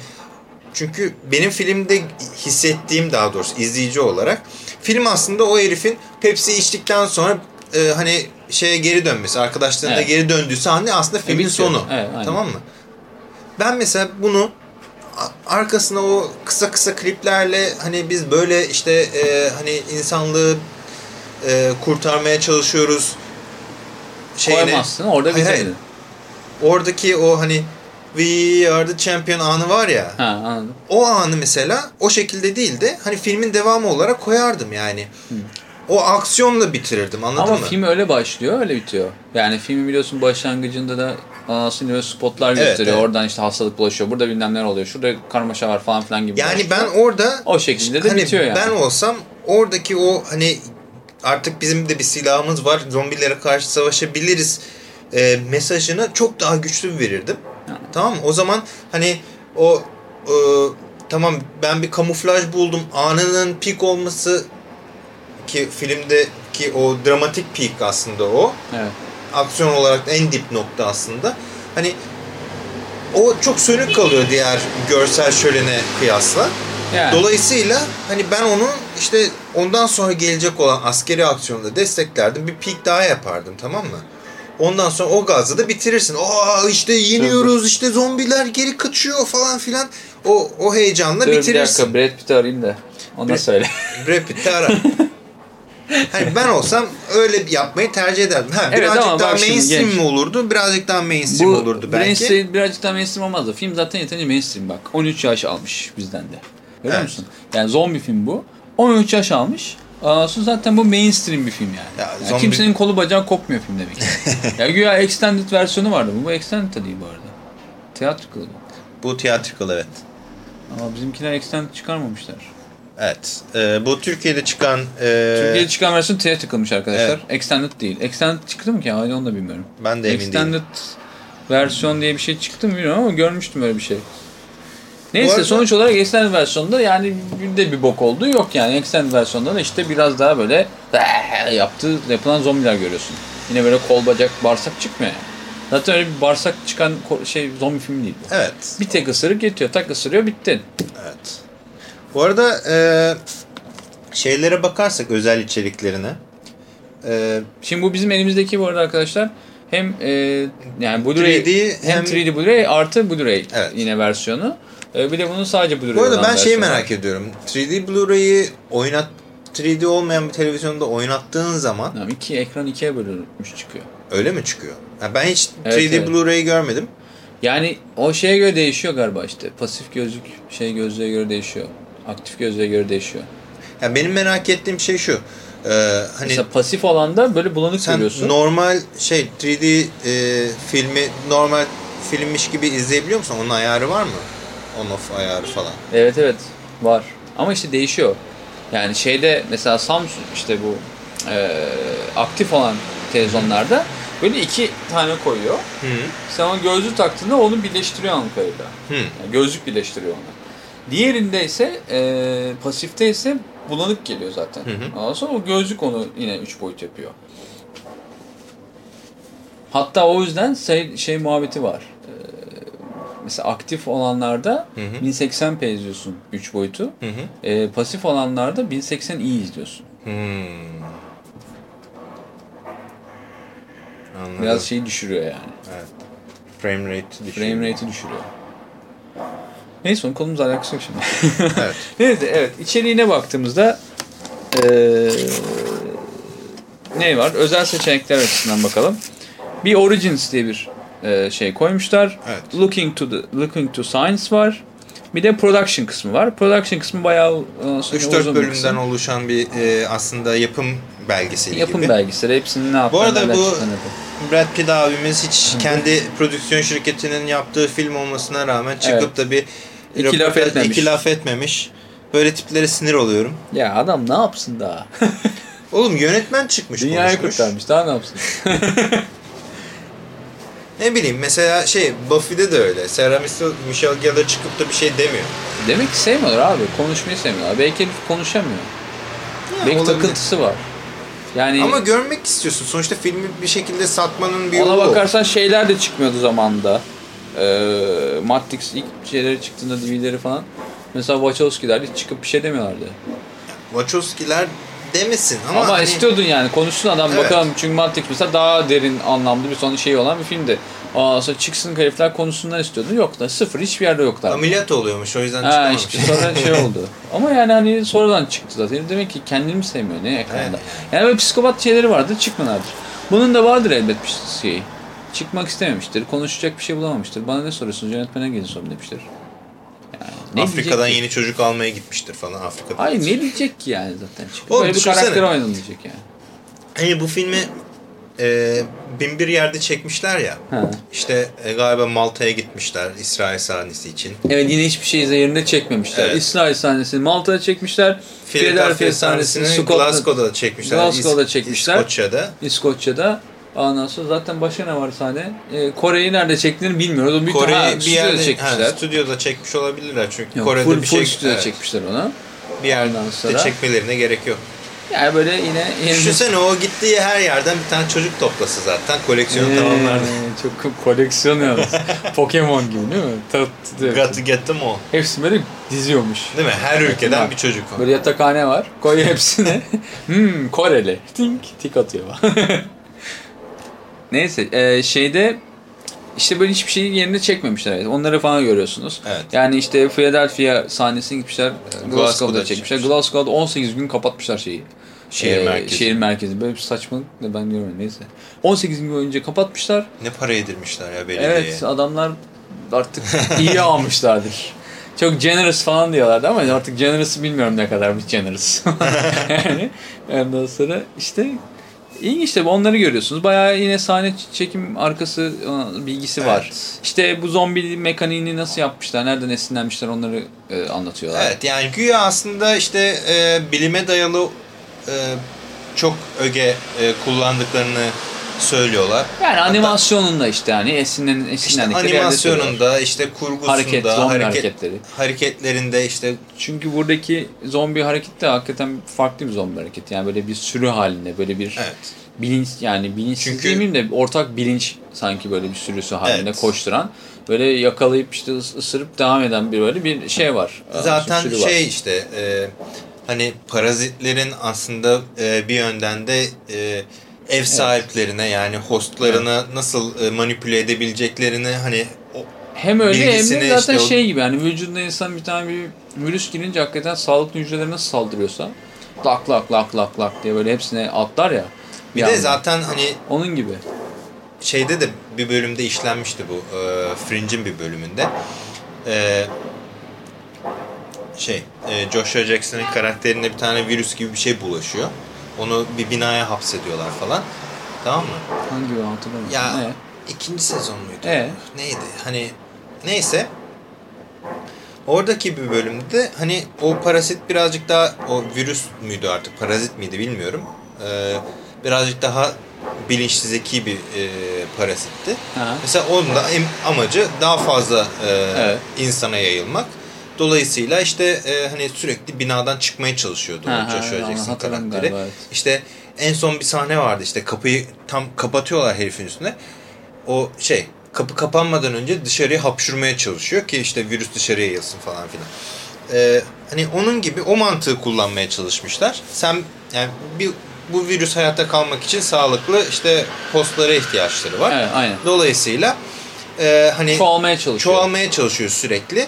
çünkü benim filmde hissettiğim daha doğrusu izleyici olarak film aslında o herifin Pepsi içtikten sonra e, hani şeye geri dönmesi, arkadaşlarına Evet. geri döndüğü sahne aslında filmin bitiyor. sonu. Evet, aynen. tamam mı? Ben mesela bunu arkasına o kısa kısa kliplerle hani biz böyle işte e, hani insanlığı e, kurtarmaya çalışıyoruz şeyine. Koymazsın orada bitirdin. Oradaki o hani We are the champion anı var ya. Ha anladım. O anı mesela o şekilde değil de hani filmin devamı olarak koyardım yani. O aksiyonla bitirirdim anladın Ama mı? film öyle başlıyor öyle bitiyor. Yani filmin biliyorsun başlangıcında da aslında böyle spotlar Evet, gösteriyor. evet. Oradan işte hastalık bulaşıyor. Burada bilmem neler oluyor. Şurada karmaşa var falan filan gibi. yani başlıyor. ben orada o şekilde de hani bitiyor yani. ben olsam oradaki o hani artık bizim de bir silahımız var zombilere karşı savaşabiliriz e, mesajını çok daha güçlü verirdim. Yani. Tamam mı? O zaman hani o e, tamam ben bir kamuflaj buldum anının pik olması ki filmdeki o dramatik peak aslında o. Evet. aksiyon olarak en dip nokta aslında. Hani o çok sönük kalıyor diğer görsel şölene kıyasla. Yani. Dolayısıyla hani ben onu işte ondan sonra gelecek olan askeri aksiyonda desteklerdim. Bir peak daha yapardım tamam mı? Ondan sonra o gazla da bitirirsin. Aa işte yeniyoruz işte zombiler geri kaçıyor falan filan. O o heyecanla Dur bir bitirirsin. dakika Brad Pitt'i arayayım da. Onu da Brad- söyle. Brad Pitt'i ara. hani ben olsam öyle yapmayı tercih ederdim. Ha, Evet birazcık daha mainstream mi olurdu? Birazcık daha mainstream olurdu belki. Mainstream, birazcık daha mainstream olmazdı. Film zaten yeterince mainstream bak. 13 yaş almış bizden de. Görüyor Evet. musun? Yani zombi film bu. 13 yaş almış. Sonra zaten bu mainstream bir film yani. Ya, Yani zombi- Kimsenin kolu bacağı kopmuyor film demek. ya güya extended versiyonu vardı. Bu, bu extended de değil bu arada. Theatrical bu. Bu theatrical evet. Ama bizimkiler extended çıkarmamışlar. Evet. Ee, bu Türkiye'de çıkan e, Türkiye'de çıkan versiyon theatrical'mış arkadaşlar. Extended değil. Extended çıktı mı ki? Hayır onu da bilmiyorum. ben de emin Extended değilim. versiyon diye bir şey çıktı mı bilmiyorum ama görmüştüm öyle bir şey. Neyse arada- sonuç olarak Extended versiyonda yani de bir bok olduğu yok yani. Extended versiyonda da işte biraz daha böyle yaptığı yapılan zombiler görüyorsun. Yine böyle kol bacak bağırsak çıkmıyor yani. Zaten öyle bir bağırsak çıkan şey zombi filmi değil bu. Evet. Bir tek ısırık yetiyor. Tak ısırıyor bittin. Evet. Bu arada e, şeylere bakarsak özel içeriklerine e, Şimdi bu bizim elimizdeki bu arada arkadaşlar hem e, yani Blu-ray 3D hem, hem- 3D Blu-ray artı Blu-ray Evet. yine versiyonu. E, bir de bunun sadece Blu-ray bu arada ben şeyi merak ediyorum. 3D Blu-ray'i oynat 3D olmayan bir televizyonda oynattığın zaman Tamam, iki ekran ikiye bölünmüş çıkıyor. öyle mi çıkıyor? Ha, ben hiç Evet, 3D evet. Blu-ray'i görmedim. Yani o şeye göre değişiyor galiba işte. Pasif gözlük şey gözlüğe göre değişiyor. Aktif gözlüğe göre değişiyor. Ya benim merak ettiğim şey şu. E, hani Mesela pasif olanda böyle bulanık Sen görüyorsun. normal şey 3D e, filmi normal filmmiş gibi izleyebiliyor musun? Onun ayarı var mı? On off ayarı falan. Evet evet var. Ama işte değişiyor. Yani şeyde mesela Samsung işte bu e, aktif olan televizyonlarda böyle iki tane koyuyor. Hı. Sen o gözlüğü taktığında onu birleştiriyor. Hı. Yani gözlük birleştiriyor onu. Diğerinde ise e, pasifte ise bulanık geliyor zaten. Hı hı. Ondan sonra o gözlük onu yine 3 boyut yapıyor. Hatta o yüzden şey, şey muhabbeti var. E, mesela aktif olanlarda Hı hı. 1080p izliyorsun 3 boyutu. Hı hı. E, pasif olanlarda 1080i izliyorsun. Hmm. Anladım. Biraz şeyi düşürüyor yani. Evet. Frame rate düşüyor. Frame rate'i düşürüyor. Neyse onun konumuzla alakası yok şimdi. Evet. Neyse evet içeriğine baktığımızda eee ne var? Özel seçenekler açısından bakalım. Bir Origins diye bir eee, şey koymuşlar. Evet. Looking to the Looking to Science var. Bir de production kısmı var. Production kısmı bayağı e, 3-4 uzun bir bölümden kısım. oluşan bir e, aslında yapım belgeseli Yapım gibi. belgeseli hepsinin ne Bu yaptığını arada bu. Brad Pitt abimiz hiç kendi prodüksiyon şirketinin yaptığı film olmasına rağmen çıkıp da bir İki laf etmemiş. iki laf etmemiş. Böyle tiplere sinir oluyorum. Ya adam ne yapsın daha? Oğlum yönetmen çıkmış Dünyayı konuşmuş. kurtarmış daha ne yapsın? Ne bileyim mesela şey Buffy'de de öyle. Sarah Michelle- Gellar çıkıp da bir şey demiyor. Demek ki sevmiyorlar abi. Konuşmayı sevmiyorlar. Belki konuşamıyor. Belki olabilir. takıntısı var. Yani Ama görmek istiyorsun. Sonuçta filmi bir şekilde satmanın bir yolu ona o. bakarsan şeyler de çıkmıyordu zamanında. Ee, Matrix ilk şeyleri çıktığında DVD'leri falan. Mesela Wachowski'ler hiç çıkıp bir şey demiyorlardı. Wachowski'ler demesin ama, Ama, hani- istiyordun yani konuşsun adam Evet. bakalım çünkü Matrix mesela daha derin anlamlı bir son şey olan bir filmdi. Ondan sonra çıksın herifler konuşsunlar istiyordun. Yok da sıfır hiçbir yerde yoklar. ameliyat oluyormuş o yüzden Ha çıkamamış. işte sonra şey oldu. Ama yani hani sonradan çıktı zaten. Demek ki kendini mi sevmiyor ne ekranda. Evet. Yani böyle psikopat şeyleri vardır çıkmıyorlardır. Bunun da vardır elbet bir şey. Çıkmak istememiştir. Konuşacak bir şey bulamamıştır. Bana ne soruyorsunuz yönetmene gelin sorun demiştir. Yani ne Afrika'dan yeni çocuk almaya gitmiştir falan Afrika'da. Hayır ne diyecek ki yani zaten. Çıkıp Oğlum böyle bir karakter oynanacak yani. Hani bu filmi e, bin bir yerde çekmişler ya. Ha. İşte e, galiba Malta'ya gitmişler İsrail sahnesi için. Evet yine hiçbir şey yerinde çekmemişler. Evet. İsrail sahnesini Malta'da çekmişler. Philadelphia sahnesini Glasgow'da çekmişler. Glasgow'da çekmişler. İskoçya'da. İskoçya'da. Ondan sonra zaten başka ne var sahne? Ee, Kore'yi nerede çektiğini bilmiyoruz. O büyük Kore'yi ha, bir yerde çekmişler. Ha, stüdyoda çekmiş olabilirler çünkü Yok, Kore'de full, bir full şey stüdyoda evet, çekmişler ona. bir yerde Ondan sonra- çekmelerine gerek yok. Yani böyle yine... yine Düşünsene o gittiği her yerden bir tane çocuk toplası zaten koleksiyonu Ee, tamamlardı. Çok koleksiyon yalnız. Pokemon gibi değil mi? Tat, Got to get them all. Hepsi böyle diziyormuş. Değil mi? Her ülkeden Var. bir çocuk var. Böyle yatakhane var. Koy hepsine. hmm, Koreli. Tink tik atıyor. Neyse e, şeyde işte böyle hiçbir şeyi yerine çekmemişler. Onları falan görüyorsunuz. Evet. Yani işte Philadelphia sahnesine gitmişler. Glasgow'da, Glasgow'da çekmişler. çekmişler. Glasgow'da 18 gün kapatmışlar şeyi. Şehir Ee, merkezi. Şehir merkezi. Böyle bir saçmalık da ben görmedim. Neyse. 18 gün boyunca kapatmışlar. Ne para yedirmişler ya belediyeye. Evet adamlar artık iyi almışlardır. Çok generous falan diyorlardı ama artık generous'ı bilmiyorum ne kadar bir generous. yani ondan sonra işte iyi işte onları görüyorsunuz. Bayağı yine sahne çekim arkası e, bilgisi var. Evet. İşte bu zombi mekaniğini nasıl yapmışlar, nereden esinlenmişler onları e, anlatıyorlar. Evet yani güya aslında işte e, bilime dayalı e, çok öge e, kullandıklarını söylüyorlar. Yani animasyonunda işte yani esinlen, işte esinlendikleri söylüyorlar. animasyonunda işte kurgusunda Hareket, hareketleri. hareketlerinde işte Çünkü buradaki zombi hareketi de hakikaten farklı bir zombi hareketi. Yani böyle bir sürü halinde böyle bir evet. bilinç yani bilinçsiz Çünkü- demeyeyim de ortak bilinç sanki böyle bir sürüsü halinde Evet. koşturan böyle yakalayıp işte ıs- ısırıp devam eden bir böyle bir şey var. Aa, Zaten var. şey işte e, hani parazitlerin aslında e, bir yönden de e, ev sahiplerine yani hostlarına nasıl e, manipüle edebileceklerini hani o, hem öyle hem de zaten işte o- şey gibi yani vücuduna insan bir tane bir virüs girince hakikaten sağlıklı hücrelerine nasıl saldırıyorsa lak lak lak lak lak diye böyle hepsine atlar ya. bir bir de zaten hani onun gibi. şeyde de bir bölümde işlenmişti bu. E, Fringe'in bir bölümünde. E, şey, e, Joshua Jackson'ın karakterine bir tane virüs gibi bir şey bulaşıyor. Onu bir binaya hapsediyorlar falan. Tamam mı? Hangi bir hatırlamıyorum. Ya Ne? ikinci sezon muydu? Ee? Neydi? Hani neyse. Oradaki bir bölümde hani o parasit birazcık daha o virüs müydü artık parazit miydi bilmiyorum. Ee, birazcık daha bilinçli zeki bir e, parasitti. Ha. Mesela onun da amacı daha fazla e, Evet. insana yayılmak. Dolayısıyla işte e, hani sürekli binadan çıkmaya çalışıyordu Ha, ha, Joshua onu Jackson karakteri. galiba, evet. İşte en son bir sahne vardı işte kapıyı tam kapatıyorlar herifin üstüne. O şey kapı kapanmadan önce dışarıya hapşurmaya çalışıyor ki işte virüs dışarıya yayılsın falan filan. Ee, hani onun gibi o mantığı kullanmaya çalışmışlar. Sen yani bir, bu virüs hayatta kalmak için sağlıklı işte postlara ihtiyaçları var. Evet aynen. Dolayısıyla e, hani Çoğalmaya çalışıyor. çoğalmaya çalışıyor sürekli.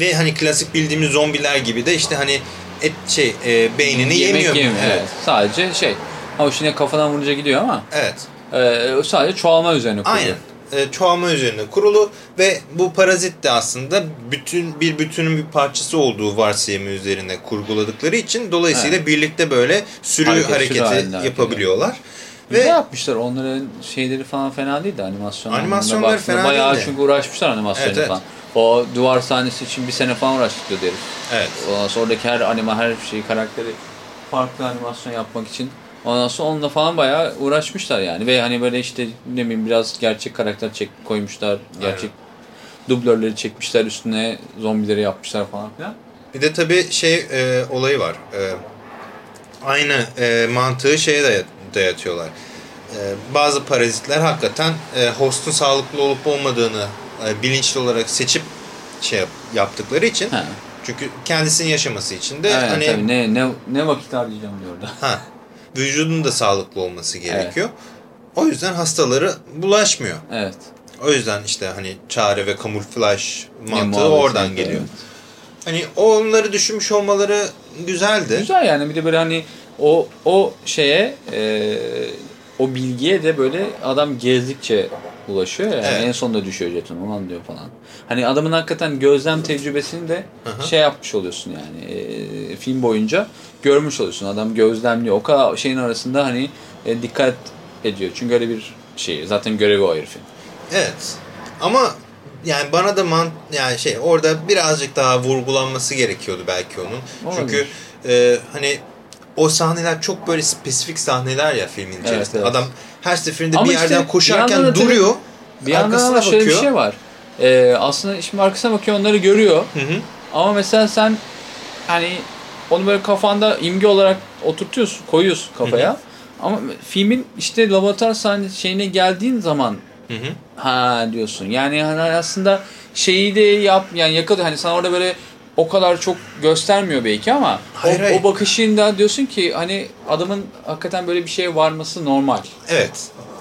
Ve hani klasik bildiğimiz zombiler gibi de işte hani et şey e, beynini Yemek yemiyor. yemiyor. Evet. Evet. Sadece şey. Ama şimdi kafadan vurunca gidiyor ama Evet. e, sadece çoğalma üzerine kuruyor. Aynen. e, çoğalma üzerine kurulu ve bu parazit de aslında bütün bir bütünün bir parçası olduğu varsayımı üzerine kurguladıkları için dolayısıyla birlikte böyle sürü Hareket, sürü hareketi hareket yapabiliyorlar. Güzel Ve yapmışlar. Onların şeyleri falan fena değildi animasyon. Animasyonları fena Bayağı değildi. çünkü uğraşmışlar animasyonu Evet, evet. falan. O duvar sahnesi için bir sene falan uğraştık diyor herif. evet. Ondan sonra oradaki her anima, her şeyi, karakteri farklı animasyon yapmak için. Ondan sonra onunla falan bayağı uğraşmışlar yani. Ve hani böyle işte ne bileyim biraz gerçek karakter çek koymuşlar. Gerçek dublörleri çekmişler üstüne zombileri yapmışlar falan filan. Bir de tabii şey e, olayı var. E, aynı e, mantığı şeye dayatıyorlar. E, bazı parazitler hakikaten e, hostun sağlıklı olup olmadığını e, bilinçli olarak seçip şey yap- yaptıkları için. Ha. Çünkü kendisinin yaşaması için de Evet, hani tabii ne, ne, ne vakit harcayacağım diyor orada. ha, vücudun da sağlıklı olması gerekiyor. O yüzden hastaları bulaşmıyor. Evet. O yüzden işte hani çare ve kamuflaj mantığı oradan geliyor. evet. Hani onları düşünmüş olmaları güzeldi. Güzel yani bir de böyle hani o o şeye e, o bilgiye de böyle adam gezdikçe ulaşıyor yani Evet. en sonunda düşüyor jeton ulan diyor falan. Hani adamın hakikaten gözlem tecrübesini de hı. şey yapmış oluyorsun yani e, film boyunca görmüş oluyorsun. Adam gözlemliyor. O kadar şeyin arasında hani e, dikkat ediyor. Çünkü öyle bir şey zaten görevi o herifin. Evet. Ama yani bana da man yani şey orada birazcık daha vurgulanması gerekiyordu belki onun. Olabilir. Çünkü e, hani o sahneler çok böyle spesifik sahneler ya filmin Evet, içerisinde. evet. Adam her seferinde Ama bir yerden bir koşarken da tabii- duruyor. Bir yandan arkasına ama şöyle bir bakıyor. şey var. E, aslında şimdi arkasına bakıyor onları görüyor. Hı hı. Ama mesela sen hani onu böyle kafanda imge olarak oturtuyorsun, koyuyorsun kafaya. Ama filmin işte laboratuvar sahne şeyine geldiğin zaman Hı hı. ha diyorsun. Yani hani aslında şeyi de yap yani yakalıyor. Hani sana orada böyle o kadar çok göstermiyor belki ama Hayır, o, hayır. o bakışında diyorsun ki hani adamın hakikaten böyle bir şeye varması normal. Evet.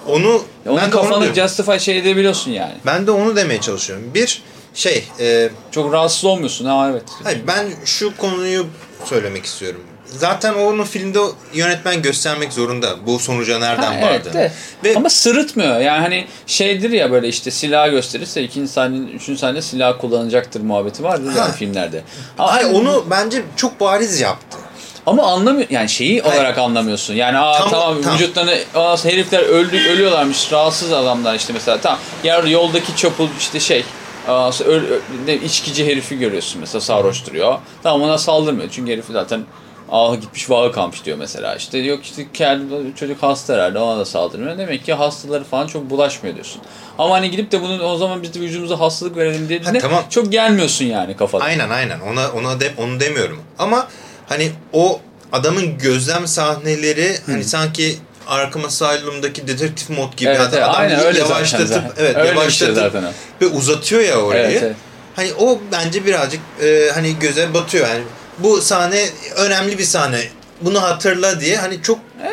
Onu Onun ben onu kafanı diyorum. justify şey edebiliyorsun yani. Ben de onu demeye çalışıyorum. Bir şey e, Çok rahatsız olmuyorsun. Ha evet. Hayır ben şu konuyu söylemek istiyorum. Zaten onu filmde yönetmen göstermek zorunda. Bu sonuca nereden Ha, vardı. evet de. Ve Ama sırıtmıyor. Yani hani şeydir ya böyle işte silah gösterirse ikinci sahnenin, üçüncü sahne silah kullanacaktır muhabbeti vardır Ha. yani filmlerde. Ama, hayır, onu bence çok bariz yaptı. ama anlamıyor yani şeyi Hayır. olarak anlamıyorsun. Yani aa Tam- tamam, tam. vücutlarını aa, herifler öldü ölüyorlarmış rahatsız adamlar işte mesela tamam. Ya yoldaki çapul işte şey aa, öl, ne, içkici herifi görüyorsun mesela sarhoş duruyor. Tamam ona saldırmıyor çünkü herifi zaten Ah gitmiş vağı kalmış diyor mesela. İşte yok işte kel, çocuk hasta herhalde ona da saldırmıyor. Demek ki hastaları falan çok bulaşmıyor diyorsun. Ama hani gidip de bunun o zaman biz de vücudumuza hastalık verelim diye Ha, tamam. çok gelmiyorsun yani kafada. Aynen aynen. Ona ona de, onu demiyorum. Ama hani o adamın gözlem sahneleri hani sanki Arkham Asylum'daki dedektif mod gibi Evet, adam, evet, adam aynen öyle yavaşlatıp zaten. evet Öyle bir şey yavaşlatıp zaten o. ve uzatıyor ya orayı. Evet, evet. Hani o bence birazcık e, hani göze batıyor yani. Bu sahne önemli bir sahne. Bunu hatırla diye hani çok Ee,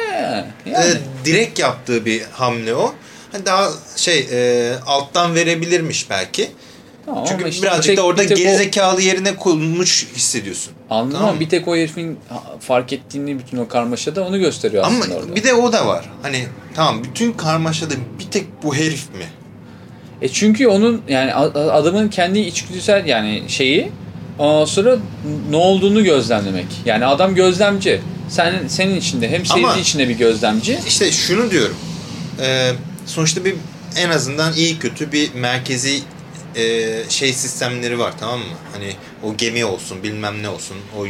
e, yani. direkt yaptığı bir hamle o. Hani daha şey e, alttan verebilirmiş belki. Tamam Çünkü işte birazcık bir tek- da orada tek o- gerizekalı yerine konmuş hissediyorsun. Anladım Tamam ama mı? bir tek o herifin fark ettiğini bütün o karmaşada onu gösteriyor Ama aslında orada. bir de o da var. Hani tamam bütün karmaşada bir tek bu herif mi? E çünkü onun yani adamın kendi içgüdüsel yani şeyi ondan sonra ne olduğunu gözlemlemek. Yani adam gözlemci. Sen senin içinde hem Ama- içinde bir gözlemci. İşte şunu diyorum. Ee, sonuçta bir en azından iyi kötü bir merkezi e, şey sistemleri var tamam mı? Hani o gemi olsun bilmem ne olsun. O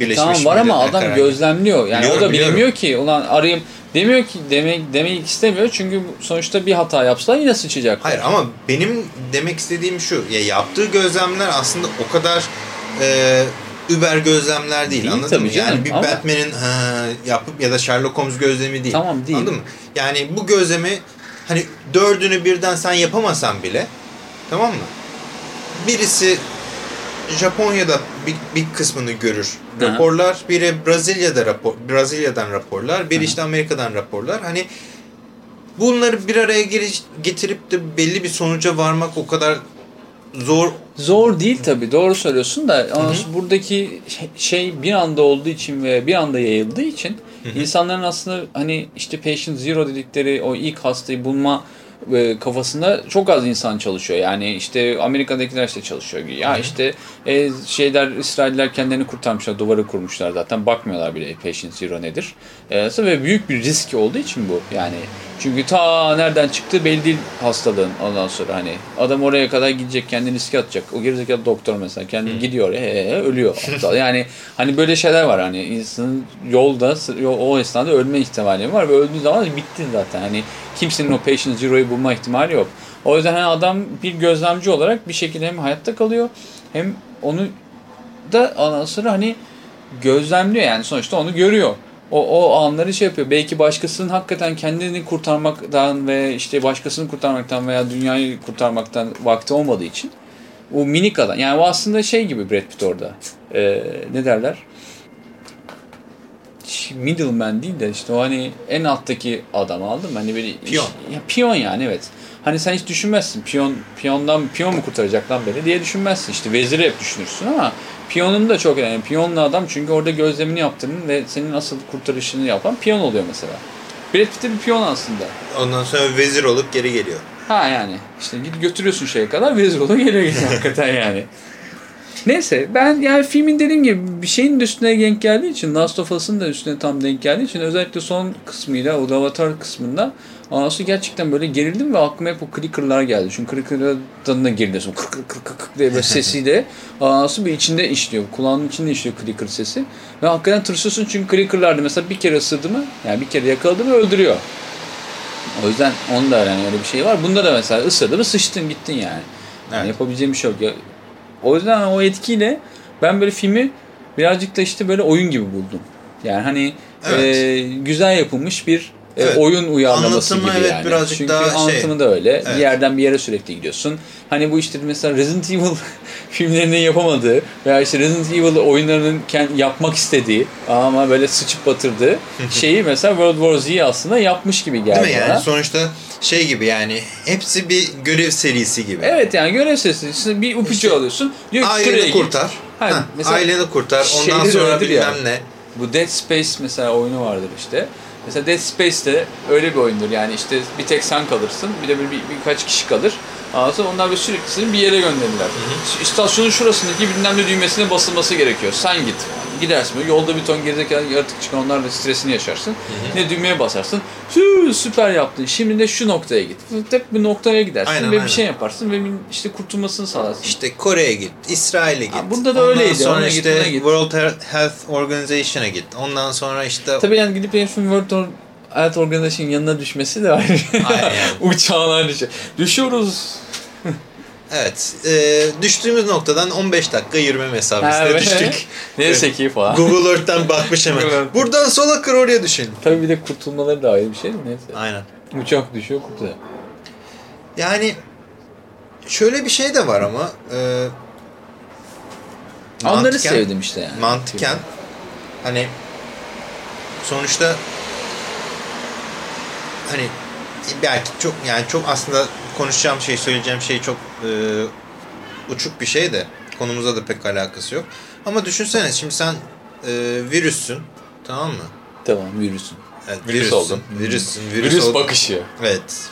Birleşmiş Tamam var ama adam kararı. gözlemliyor. Yani Biliyorum, o da biliyorum. bilemiyor ki ulan arayayım demiyor ki demek demek istemiyor çünkü sonuçta bir hata yapsalar yine sıçacak. Hayır ama benim demek istediğim şu. Ya yaptığı gözlemler aslında o kadar e, über gözlemler değil, Değil anladın tabii mı? canım, Yani bir ama- Batman'in yapıp ya da Sherlock Holmes gözlemi değil. Tamam, değil. Anladın mı? Yani bu gözlemi hani dördünü birden sen yapamasan bile tamam mı? Birisi Japonya'da bir, bir kısmını görür. Hı hı. Raporlar, biri Brezilya'da rapor, Brezilya'dan raporlar, biri işte Amerika'dan raporlar. Hani bunları bir araya getirip de belli bir sonuca varmak o kadar zor. Zor değil tabii doğru söylüyorsun da ama buradaki şey bir anda olduğu için ve bir anda yayıldığı için insanların aslında hani işte patient zero dedikleri o ilk hastayı bulma e, kafasında çok az insan çalışıyor. Yani işte Amerika'dakiler işte çalışıyor. Ya işte e, şeyler İsrailler kendilerini kurtarmışlar, duvarı kurmuşlar zaten. Bakmıyorlar bile Patient Zero nedir. E, ve büyük bir risk olduğu için bu. Yani çünkü ta nereden çıktı belli değil hastalığın ondan sonra hani adam oraya kadar gidecek kendini riske atacak. O gerizekalı doktor mesela kendi gidiyor he, he, ölüyor. yani hani böyle şeyler var hani insanın yolda o esnada ölme ihtimali var ve öldüğü zaman bitti zaten. Hani kimsenin o patient zero'yu bulma ihtimali yok. O yüzden hani adam bir gözlemci olarak bir şekilde hem hayatta kalıyor hem onu da ondan sonra hani gözlemliyor yani sonuçta onu görüyor. O, o anları şey yapıyor. Belki başkasının hakikaten kendini kurtarmaktan ve işte başkasını kurtarmaktan veya dünyayı kurtarmaktan vakti olmadığı için o minik adam. Yani o aslında şey gibi Brad Pitt orada. Ee, ne derler? Middleman değil de işte o hani en alttaki adam aldım. Hani böyle Piyon. Ya, piyon yani evet. Hani sen hiç düşünmezsin. Piyon piyondan piyon mu kurtaracak lan beni diye düşünmezsin. İşte veziri hep düşünürsün ama piyonun da çok önemli. Piyonlu adam çünkü orada gözlemini yaptığın ve senin asıl kurtarışını yapan piyon oluyor mesela. Brad Pitt bir piyon aslında. Ondan sonra vezir olup geri geliyor. Ha yani işte git götürüyorsun şeye kadar vezir oluyor geliyor geliyor hakikaten yani. Neyse ben yani filmin dediğim gibi bir şeyin üstüne denk geldiği için Last of Us'ın da üstüne tam denk geldiği için özellikle son kısmıyla o Avatar kısmında anası gerçekten böyle gerildim ve aklıma hep o clicker'lar geldi. Çünkü clicker'dan da geriliyorsun. Kık kık kık kık diye böyle sesiyle anası bir içinde işliyor. Kulağının içinde işliyor clicker sesi. Ve hakikaten tırsıyorsun çünkü clicker'lar da mesela bir kere ısırdı mı yani bir kere yakaladı mı öldürüyor. O yüzden onu da yani öyle bir şey var. Bunda da mesela ısırdı mı sıçtın gittin yani. yani Evet. yapabileceğim bir şey yok. Ya, o yüzden o etkiyle ben böyle filmi birazcık da işte böyle oyun gibi buldum. Yani hani Evet. e, güzel yapılmış bir Evet. oyun uyarlaması Anlatımı gibi evet yani. birazcık Çünkü daha şey. anlatımı da öyle. Evet. Bir yerden bir yere sürekli gidiyorsun. Hani bu işte mesela Resident Evil filmlerinin yapamadığı veya işte Resident Evil oyunlarının yapmak istediği ama böyle sıçıp batırdığı şeyi mesela World War Z aslında yapmış gibi geldi Değil mi yani? bana. Sonuçta şey gibi yani hepsi bir görev serisi gibi. Evet yani görev. İşte bir ipucu İşte alıyorsun. Diyor ki şuraya Aileni kurtar. Ha, Ha, mesela aileni kurtar. Ondan sonra bilmem ya. ne. Bu Dead Space mesela oyunu vardır işte. Mesela Dead Space de öyle bir oyundur. Yani işte bir tek sen kalırsın. Bir de bir, bir- birkaç kişi kalır. Sonra onlar böyle sürekli seni bir yere gönderirler. İstasyonun şurasındaki bilmem ne düğmesine basılması gerekiyor. Sen git. Gidersin. Böyle Yolda bir ton gerizekalı yaratık çıkan onlarla stresini yaşarsın. Ne düğmeye basarsın. Sü, süper yaptın. Şimdi de şu noktaya git. Hep bir noktaya gidersin Aynen, ve aynen. bir şey yaparsın ve işte kurtulmasını sağlarsın. İşte Kore'ye git, İsrail'e git. Ha, bunda da Ondan öyleydi. sonra Ona işte git. World Health Organization'a git. Ondan sonra işte Tabii yani gidip World Health Organization'ın yanına düşmesi de ayrı. Aynen. Uçağına düşüyor. Düşüyoruz. evet e, düştüğümüz noktadan 15 dakika yürüme mesafesine Ha, düştük. Neyse ki falan. Google Earth'ten bakmış hemen. Buradan sola kır oraya düşelim. Tabii bir de kurtulmaları da ayrı bir şey de neyse. Aynen. Uçak düşüyor kurtuluyor. Yani şöyle bir şey de var ama e, Onları mantıken- sevdim işte yani. mantıken hani sonuçta hani belki çok yani çok aslında konuşacağım şey söyleyeceğim şey çok e, uçuk bir şey de konumuza da pek alakası yok. Ama düşünsene şimdi sen e, virüssün tamam mı? Tamam virüsün. Evet, Virüs virüssün, oldun. Virüssün. Virüs, Virüs, oldun. bakışı. Evet.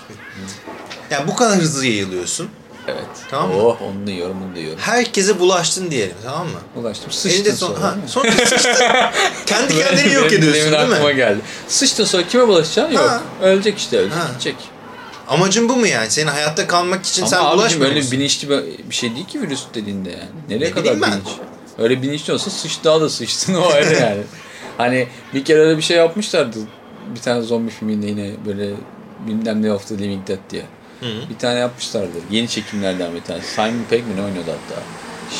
Yani bu kadar hızlı yayılıyorsun. Evet. Tamam mı? Oh onu da yiyorum bunu da yiyorum. Herkese bulaştın diyelim tamam mı? Ulaştım. Sıçtın Elinde son, sonra. ha, sonra sıçtın. Kendi kendini yok ediyorsun değil aklıma mi? geldi. Sıçtın sonra kime bulaşacaksın? Yok. Ha. Ölecek işte ölecek Ha. gidecek. Amacın bu mu yani? Senin hayatta kalmak için Ama sen abicim bulaşmıyor öyle musun? bilinçli bir- şey değil ki virüs dediğinde yani. Nereye Ne kadar bileyim ben. bilinç? Öyle bilinçli olsa sıç daha da sıçtın o ayrı yani. hani bir kere öyle bir şey yapmışlardı. Bir tane zombi filminde yine böyle bilmem ne of the Living Dead diye. Hı. Bir tane yapmışlardı. Yeni çekimlerden bir tane. Simon Pegg mi ne oynuyordu hatta?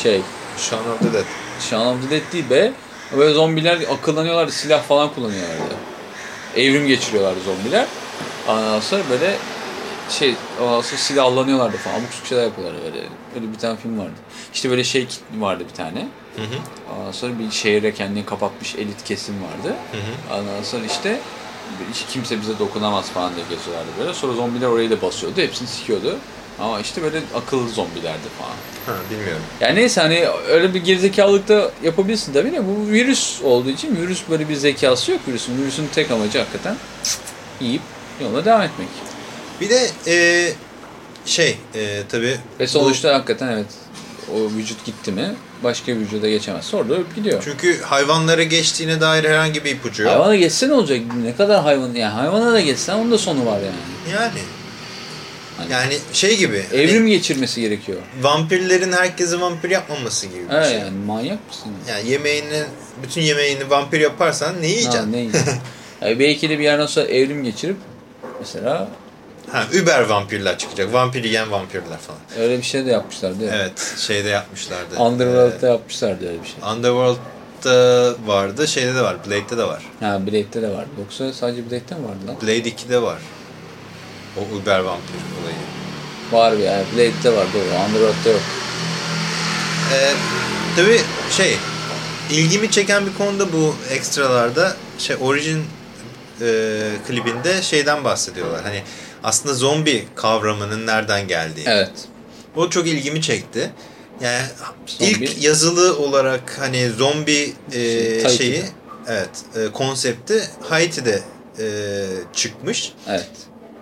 Şey, Shaun of the Dead. Shaun of the Dead değil be. Böyle zombiler akıllanıyorlar, silah falan kullanıyorlardı. Evrim geçiriyorlardı zombiler. Ondan sonra böyle şey, ondan sonra silahlanıyorlardı falan. Abuk şeyler yapıyorlar öyle. Öyle bir tane film vardı. İşte böyle şey vardı bir tane. Hı hı. Ondan sonra bir şehre kendini kapatmış elit kesim vardı. Hı hı. Ondan sonra işte hiç kimse bize dokunamaz falan diye geziyorlardı böyle. Sonra zombiler orayı da basıyordu. Hepsini sikiyordu. Ama işte böyle akıllı zombilerdi falan. Ha, bilmiyorum. Yani neyse hani öyle bir gerizekalılık da yapabilirsin tabii de bu virüs olduğu için virüs böyle bir zekası yok virüsün. Virüsün tek amacı hakikaten yiyip yoluna devam etmek. Bir de e, şey e, tabii Ve sonuçta hakikaten evet o vücut gitti mi başka bir vücuda geçemez. Sonra da ölüp gidiyor. çünkü hayvanlara geçtiğine dair herhangi bir ipucu yok. Hayvana geçse ne olacak? Ne kadar hayvan yani hayvana da geçsen onun da sonu var yani. Yani Hani- yani şey gibi. hani Evrim geçirmesi gerekiyor. vampirlerin herkesi vampir yapmaması gibi bir Evet şey. yani manyak mısın? Yani yemeğini, bütün yemeğini vampir yaparsan ne Ha, yiyeceksin? ne yiyeceksin? yani belki de bir yerden sonra evrim geçirip mesela Ha, Uber vampirler çıkacak. Vampir yiyen vampirler falan. öyle bir şey de yapmışlardı. değil mi? Evet, şeyde yapmışlardı. Underworld'da yapmışlardı öyle bir şey. Ee, Underworld'da vardı, şeyde de var, Blade'de de var. Ha Blade'de de vardı. Yoksa sadece Blade'de mi vardı lan? Blade 2'de var. O Uber vampir olayı. Var bir yani Blade'de var doğru. Underworld'da yok. Ee, tabii şey, ilgimi çeken bir konuda bu ekstralarda şey Origin e, klibinde şeyden bahsediyorlar. Hani aslında zombi kavramının nereden geldiği. Evet. O çok ilgimi çekti. Yani Zombi. ilk yazılı olarak hani zombi e, Şey, şeyi evet e, konsepti Haiti'de e, çıkmış. Evet.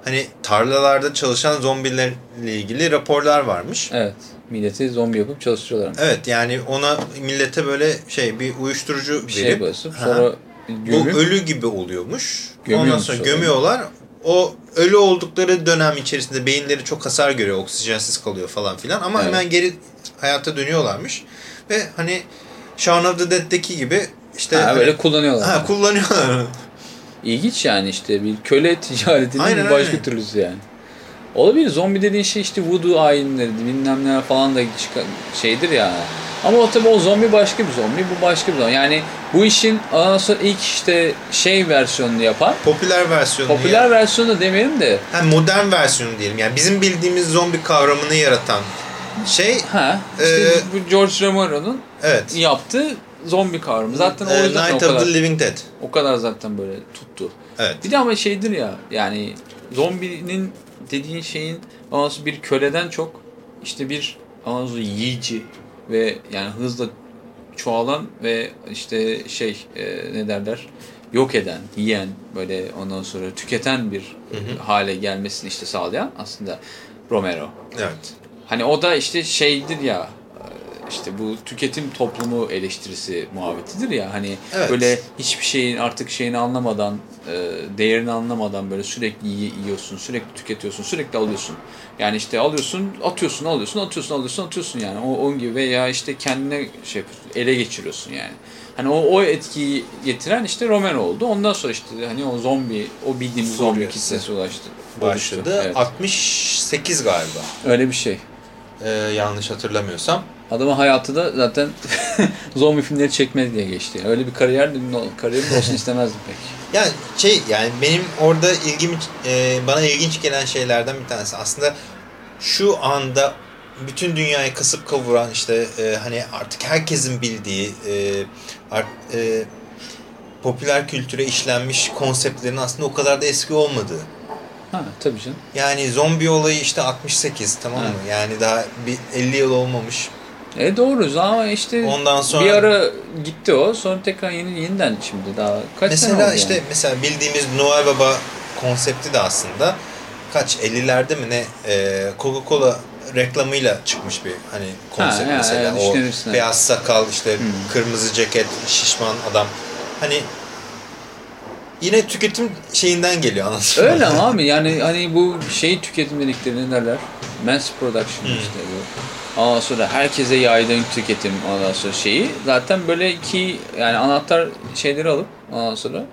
Hani tarlalarda çalışan zombilerle ilgili raporlar varmış. Evet. Milleti zombi yapıp çalıştırıyorlar. Evet yani ona millete böyle şey bir uyuşturucu Bir şey verip basıp Ha. sonra bu gömüp ölü gibi oluyormuş. Ondan sonra. gömüyorlar. O ölü oldukları dönem içerisinde beyinleri çok hasar görüyor, oksijensiz kalıyor falan filan ama Evet. hemen geri hayata dönüyorlarmış. Ve hani Shaun of the Dead'deki gibi işte ha, hani- böyle kullanıyorlar. ha, kullanıyorlar. İlginç yani işte bir köle ticaretinin Aynen, başka aynen. türlüsü yani. Olabilir zombi dediğin şey işte voodoo ayinleri bilmem neler falan da şeydir ya. Ama o tabii o zombi başka bir zombi bu başka bir zombi. Yani bu işin ondan sonra ilk işte şey versiyonunu yapan Popüler versiyonu. popüler versiyonu da demeyelim de Ha, modern versiyonu diyelim. Yani bizim bildiğimiz zombi kavramını yaratan şey ha işte Ee, bu George Romero'nun evet. yaptığı zombi kavramı. Zaten o Ee, yüzden o Night of kadar, the Living Dead. o kadar zaten böyle tuttu. Evet. Bir de ama şeydir ya yani zombinin dediğin şeyin anası bir köleden çok işte bir anası yiyici ve yani hızla çoğalan ve işte şey e, ne derler yok eden, yiyen böyle ondan sonra tüketen bir e, hale gelmesini işte sağlayan aslında Romero. Evet. Hani o da işte şeydir ya işte bu tüketim toplumu eleştirisi muhabbetidir ya hani Evet. böyle hiçbir şeyin artık şeyini anlamadan e, değerini anlamadan böyle sürekli yi- yiyorsun sürekli tüketiyorsun sürekli alıyorsun yani işte alıyorsun atıyorsun alıyorsun atıyorsun alıyorsun atıyorsun yani o onun gibi veya işte kendine şey yapıyorsun, ele geçiriyorsun yani hani o, o etkiyi getiren işte Romero oldu ondan sonra işte hani o zombi o bildiğimiz zombi kitlesi ulaştı Başladı. Evet. 68 galiba. öyle bir şey Ee, yanlış hatırlamıyorsam. Adamın hayatı da zaten zombi filmleri çekmez diye geçti. Öyle bir kariyer kariyerim de olsun istemezdim pek. Yani şey yani benim orada ilgimi e, bana ilginç gelen şeylerden bir tanesi aslında şu anda bütün dünyayı kasıp kavuran işte e, hani artık herkesin bildiği e, art, e, popüler kültüre işlenmiş konseptlerin aslında o kadar da eski olmadığı. Ha tabii canım. Yani zombi olayı işte 68 tamam mı? Yani daha bir 50 yıl olmamış. E doğru. Ama işte Ondan sonra bir ara gitti o. Sonra tekrar yeni yeniden şimdi daha kaç sene Mesela oldu işte yani? mesela bildiğimiz Noel Baba konsepti de aslında kaç 50'lerde mi ne e, Coca-Cola reklamıyla çıkmış bir hani konsept Ha, mesela. ya, o beyaz sakal işte Hmm. kırmızı ceket şişman adam. Hani yine tüketim şeyinden geliyor anasını. Öyle ama abi yani hani bu şey tüketim dedikleri ne derler? Mass production Hmm. işte bu. Ondan sonra herkese yaydığın tüketim ondan sonra şeyi zaten böyle ki yani anahtar şeyleri alıp ondan sonra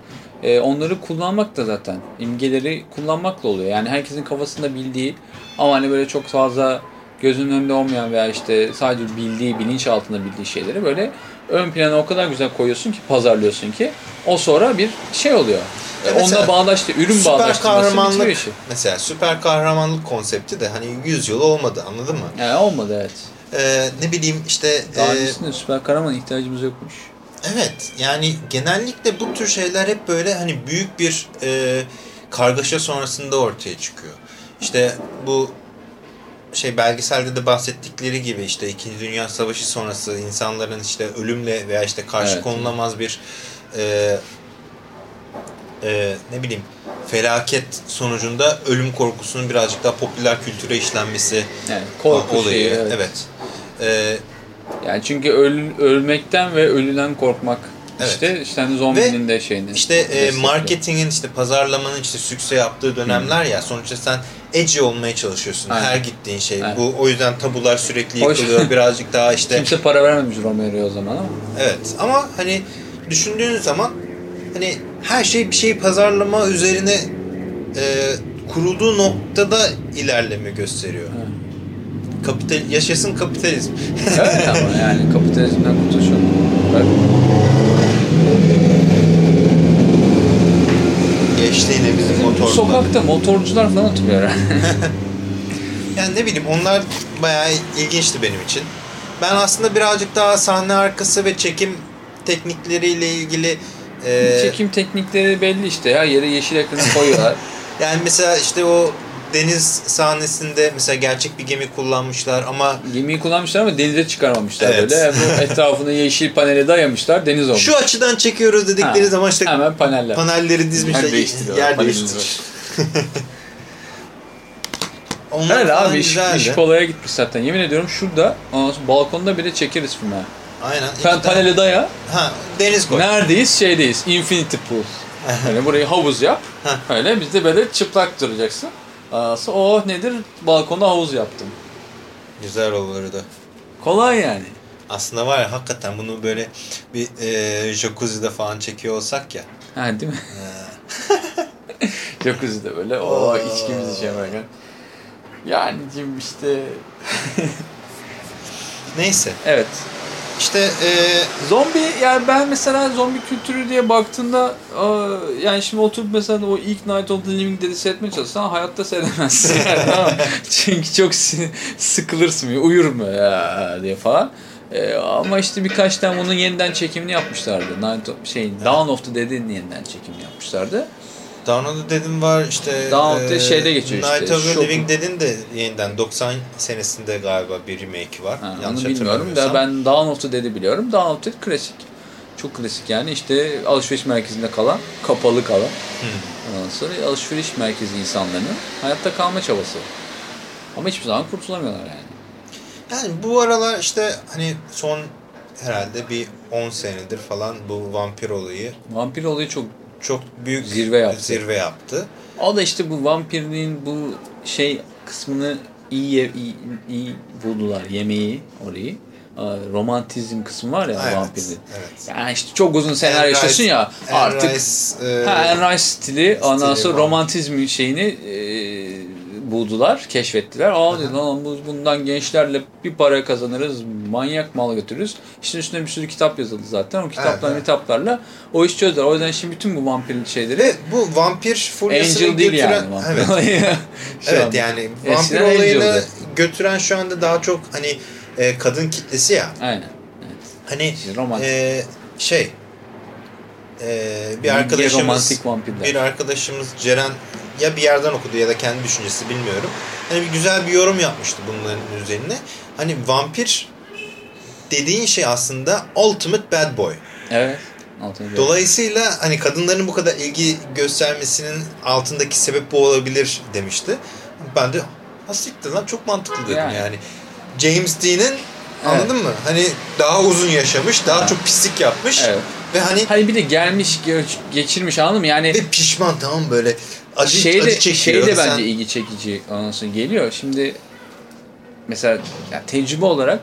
e, onları kullanmak da zaten imgeleri kullanmakla oluyor. Yani herkesin kafasında bildiği ama hani böyle çok fazla gözünün önünde olmayan veya işte sadece bildiği bilinç altında bildiği şeyleri böyle ön plana o kadar güzel koyuyorsun ki pazarlıyorsun ki o sonra bir şey oluyor. E, Ya mesela Onunla bağdaştı, ürün süper bağdaştırması kahramanlık işi. mesela süper kahramanlık konsepti de hani 100 yıl olmadı anladın mı? Yani olmadı evet. Ee, ne bileyim işte Daha e, süper kahraman ihtiyacımız yokmuş. Evet yani genellikle bu tür şeyler hep böyle hani büyük bir e, kargaşa sonrasında ortaya çıkıyor. İşte bu şey belgeselde de bahsettikleri gibi işte 2. Dünya Savaşı sonrası insanların işte ölümle veya işte karşı Evet. konulamaz bir e, e, ne bileyim felaket sonucunda ölüm korkusunun birazcık daha popüler kültüre işlenmesi Yani korku olayı. şeyi, evet. evet. E, Yani çünkü öl, ölmekten ve ölüden korkmak Evet. işte işte hani zombinin de şeyini. İşte e, marketingin işte pazarlamanın işte sükse yaptığı dönemler ya sonuçta sen edgy olmaya çalışıyorsun. Aynen. Her gittiğin şey. Aynen. Bu o yüzden tabular sürekli yıkılıyor. Birazcık daha işte Kimse para vermemiş Romero'ya o zaman ama. evet ama hani düşündüğün zaman hani her şey bir şeyi pazarlama üzerine e, kurulduğu noktada ilerleme gösteriyor. Kapital yaşasın kapitalizm. evet ama yani kapitalizmden kurtuluşalım. Evet. Geçti yine bizim Bu motorla. sokakta motorcular falan oturuyor herhalde. Yani ne bileyim onlar bayağı ilginçti benim için. Ben aslında birazcık daha sahne arkası ve çekim teknikleriyle ilgili e, Çekim teknikleri belli işte. Her yere yeşil ekranı koyuyorlar. yani mesela işte o deniz sahnesinde mesela gerçek bir gemi kullanmışlar ama Gemiyi kullanmışlar ama denize çıkarmamışlar Evet. böyle. Bu etrafına yeşil paneli dayamışlar. Deniz olmuş. şu açıdan çekiyoruz dedikleri Ha, zaman işte Hemen paneller. panelleri dizmişler Yer değiştiriyorlar, yer değiştiriyor. Onlar falan abi iş, güzeldi. iş kolaya gitmiş zaten. Yemin ediyorum şurada balkonda bile çekeriz filmi. Aynen. İşte- paneli daya. ha, deniz koy. Neredeyiz? Şeydeyiz. Infinity Pool. Hani burayı havuz yap. Öyle biz de böyle çıplak duracaksın. Aa, sonra, oh nedir? Balkona havuz yaptım. Güzel olurdu. Kolay yani. Aslında var ya hakikaten bunu böyle bir e, jacuzzi'de falan çekiyor olsak ya. Ha değil mi? Jacuzzi'de böyle o şey yaparken. Yani cim işte Neyse. evet. İşte e, Zombi yani ben mesela zombi kültürü diye baktığında e, yani şimdi oturup mesela o ilk Night of the Living Dead'i seyretmeye çalışsan hayatta seyredemezsin yani tamam? Çünkü çok sıkılırsın uyur mu ya diye falan. E, ama işte birkaç tane bunun yeniden çekimini yapmışlardı. Night of, şey, Dawn of the Dead'in yeniden çekimini yapmışlardı. The Dead'in var işte. Of the şeyde geçiyor Night işte, of the. Living Dead'in de yeniden 90 senesinde galiba bir remake var. Ha, Yanlış bilmiyorum da ben the Dead'i biliyorum. The Dead klasik. Çok klasik yani işte alışveriş merkezinde kalan, kapalı kalan. Ondan sonra alışveriş merkezi insanların hayatta kalma çabası. Ama hiçbir zaman kurtulamıyorlar yani. Yani bu aralar işte hani son herhalde bir 10 senedir falan bu vampir olayı Vampir olayı çok... çok büyük Zirve yaptı. Zirve yaptı. O da işte bu vampirliğin bu şey kısmını iyi, iyi, iyi buldular. Yemeği orayı. Romantizm kısmı var ya Evet, vampirliğin. evet. Yani işte çok uzun seneler yaşıyorsun ya Anne artık Rice, e, Ha, Anne Rice stili, ondan stili sonra var. romantizmin şeyini e, buldular, keşfettiler. Aa dedi lan bu- bundan gençlerle bir para kazanırız, manyak mal götürürüz. İşte üstüne bir sürü kitap yazıldı zaten. O kitaplar, evet. kitaplarla o iş çözdüler. O yüzden şimdi bütün bu vampir şeyleri Ve bu vampir furyasını Angel değil götüren... yani vampir Evet. Evet an. yani vampir Eskiden olayını Angel'dı. götüren şu anda daha çok hani e, kadın kitlesi ya. Aynen. Hani İşte romantik. e, şey e, bir arkadaşımız romantik vampirler. bir arkadaşımız Ceren ya bir yerden okudu ya da kendi düşüncesi bilmiyorum. Hani bir güzel bir yorum yapmıştı bunların üzerine. Hani vampir dediğin şey aslında ultimate bad boy. Evet. Altını Dolayısıyla hani kadınların bu kadar ilgi göstermesinin altındaki sebep bu olabilir demişti. Ben de hastiktir lan çok mantıklı dedim yani. Yani. James Dean'in anladın mı? Hani daha uzun yaşamış, daha Ha. çok pislik yapmış Evet. Ve hani Hani bir de gelmiş, geçirmiş anladın mı? Yani ve pişman tamam böyle acı, şey de, acı çekiyor. şey de Sen- bence ilgi çekici sonra geliyor. Şimdi mesela ya tecrübe olarak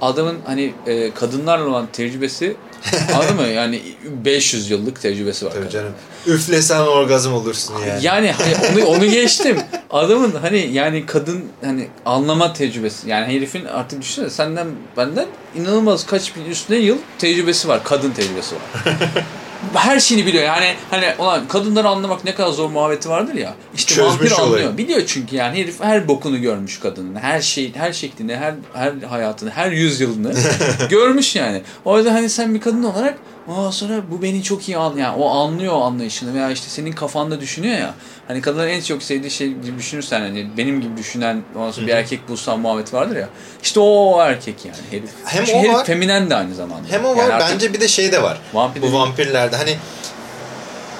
adamın hani e, kadınlarla olan tecrübesi anladın mı? Yani 500 yıllık tecrübesi var. Tabii canım. Üflesen orgazm olursun yani. Yani hani onu onu geçtim. Adamın hani yani kadın hani anlama tecrübesi. Yani herifin artık düşünsene senden benden inanılmaz kaç bin üstüne yıl tecrübesi var. Kadın tecrübesi var. Her şeyini biliyor. Yani hani ulan kadınları anlamak ne kadar zor muhabbeti vardır ya. İşte Çözmüş vampir olayı. anlıyor. Biliyor çünkü yani herif her bokunu görmüş kadının. Her şey her şeklini, her her hayatını, her yüzyılını görmüş yani. O yüzden hani sen bir kadın olarak Ondan sonra bu beni çok iyi an yani o anlıyor o anlayışını veya işte senin kafanda düşünüyor ya. Hani kadınların en çok sevdiği şey gibi düşünürsen hani benim gibi düşünen ondan bir erkek bulsan muhabbet vardır ya. İşte o, o erkek yani herif. Hem Çünkü o herif var- feminen de aynı zamanda. Hem o var Yani bence bir de şey de var. vampir bu vampirlerde hani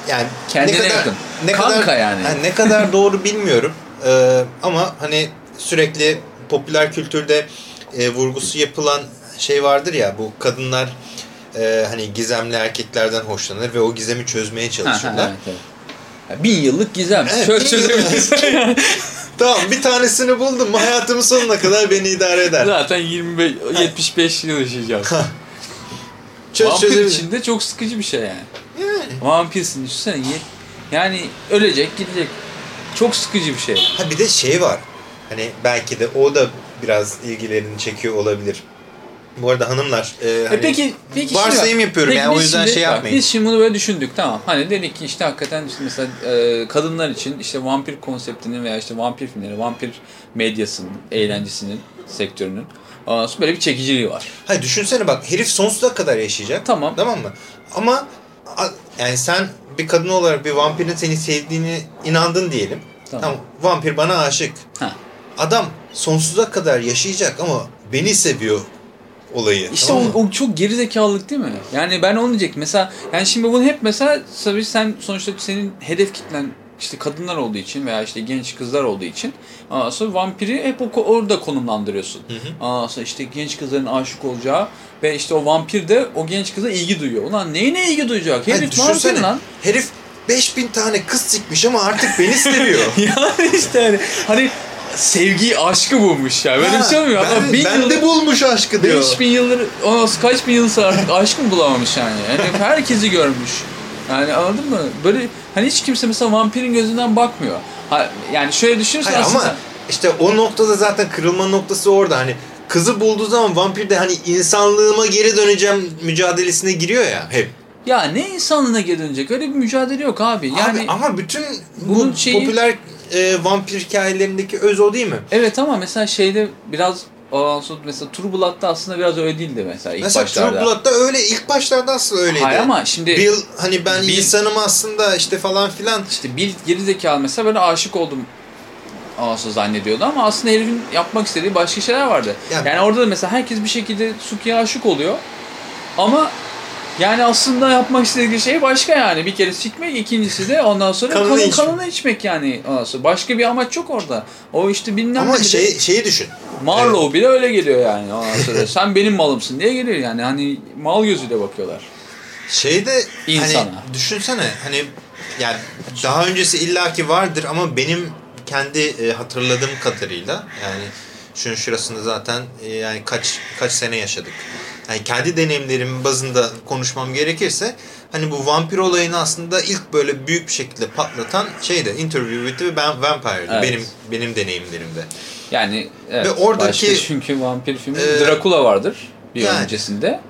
yani Kendine ne kadar yakın. ne Kanka kadar yani. ne kadar doğru bilmiyorum. Ee, ama hani sürekli popüler kültürde e, vurgusu yapılan şey vardır ya bu kadınlar e, hani gizemli erkeklerden hoşlanır ve o gizemi çözmeye Ha, ha, çalışırlar. evet, evet. Ya bin yıllık gizem. Evet, Çöz bin çözebilirsin. Tamam bir tanesini buldum mu hayatımın sonuna kadar beni idare eder. Zaten 25, 75 yıl yaşayacağız. Çöz Vampir çözebilir. için de çok sıkıcı bir şey yani. Yani. Vampirsin düşünsene. Yani ölecek gidecek. Çok sıkıcı bir şey. Ha bir de şey var. Hani belki de o da biraz ilgilerini çekiyor olabilir. Bu arada hanımlar e, hani e peki, peki şimdi varsayım bak, yapıyorum peki yani o yüzden şimdi- şey bak, yapmayın. Biz şimdi bunu böyle düşündük tamam. Hani dedik ki işte hakikaten işte mesela e, kadınlar için işte vampir konseptinin veya işte vampir filmleri, vampir medyasının, eğlencesinin, sektörünün ondan sonra böyle bir çekiciliği var. Hayır düşünsene bak herif sonsuza kadar yaşayacak. Tamam. Tamam mı? Ama yani sen bir kadın olarak bir vampirin seni sevdiğini inandın diyelim. Tamam. Tamam. Vampir bana aşık. Ha. Adam sonsuza kadar yaşayacak ama beni seviyor olayı. İşte tamam o, o çok gerizekalılık değil mi? Yani ben onu diyecektim. Mesela yani şimdi bunu hep mesela tabii sen sonuçta senin hedef kitlen işte kadınlar olduğu için veya işte genç kızlar olduğu için sonra vampiri hep o, orada konumlandırıyorsun. Ondan sonra işte genç kızların aşık olacağı ve işte o vampir de o genç kıza ilgi duyuyor. Ulan neyine ilgi duyacak? Herif vampir düşünsene, lan. Herif 5000 tane kız sikmiş ama artık beni seviyor. yani işte hani, hani sevgiyi aşkı bulmuş ya. Böyle bir şey olmuyor. Ben, bin ben yıldır- de bulmuş aşkı diyor. 5000 yıldır, sonra kaç bin yıl artık aşk mı bulamamış yani? yani herkesi görmüş. Yani anladın mı? Böyle hani hiç kimse mesela vampirin gözünden bakmıyor. Ha, yani şöyle düşünürsen Hayır aslında... ama işte o noktada zaten kırılma noktası orada. Hani kızı bulduğu zaman vampir de hani insanlığıma geri döneceğim mücadelesine giriyor ya hep. Ya ne insanlığına geri dönecek? Öyle bir mücadele yok abi. Yani Abi, ama bütün bu bunun şeyi- popüler e, vampir hikayelerindeki öz o değil mi? evet ama mesela şeyde biraz sonra mesela True Blood'da aslında biraz öyle değildi mesela ilk Mesela başlarda. True Blood'da öyle ilk başlarda aslında öyleydi. Hayır ama şimdi Bill hani ben Bill- insanım aslında işte falan filan. işte bir gerizekalı mesela böyle aşık oldum Anası zannediyordu ama aslında herifin yapmak istediği başka şeyler vardı. Yani- Yani, orada da mesela herkes bir şekilde Suki'ye aşık oluyor. Ama yani aslında yapmak istediği şey başka yani. Bir kere sikmek, ikincisi de ondan sonra Kanını kanını, içmek. kanını içmek yani. Ondan sonra başka bir amaç yok orada. O işte bilmem Ama ne şey şeyi düşün. Marlow bile öyle geliyor yani. Ondan sonra sen benim malımsın diye geliyor yani. Hani mal gözüyle bakıyorlar. Şeyde İnsana. hani düşünsene hani yani daha öncesi illaki vardır ama benim kendi e, hatırladığım kadarıyla yani şunun şurasında zaten e, yani kaç kaç sene yaşadık. Yani kendi deneyimlerim bazında konuşmam gerekirse hani bu vampir olayını aslında ilk böyle büyük bir şekilde patlatan şeydi Interview with the Vampire'dı Evet. benim benim deneyimlerimde. Yani evet, Ve oradaki- çünkü vampir filmi Ee, Dracula vardır bir yani. öncesinde.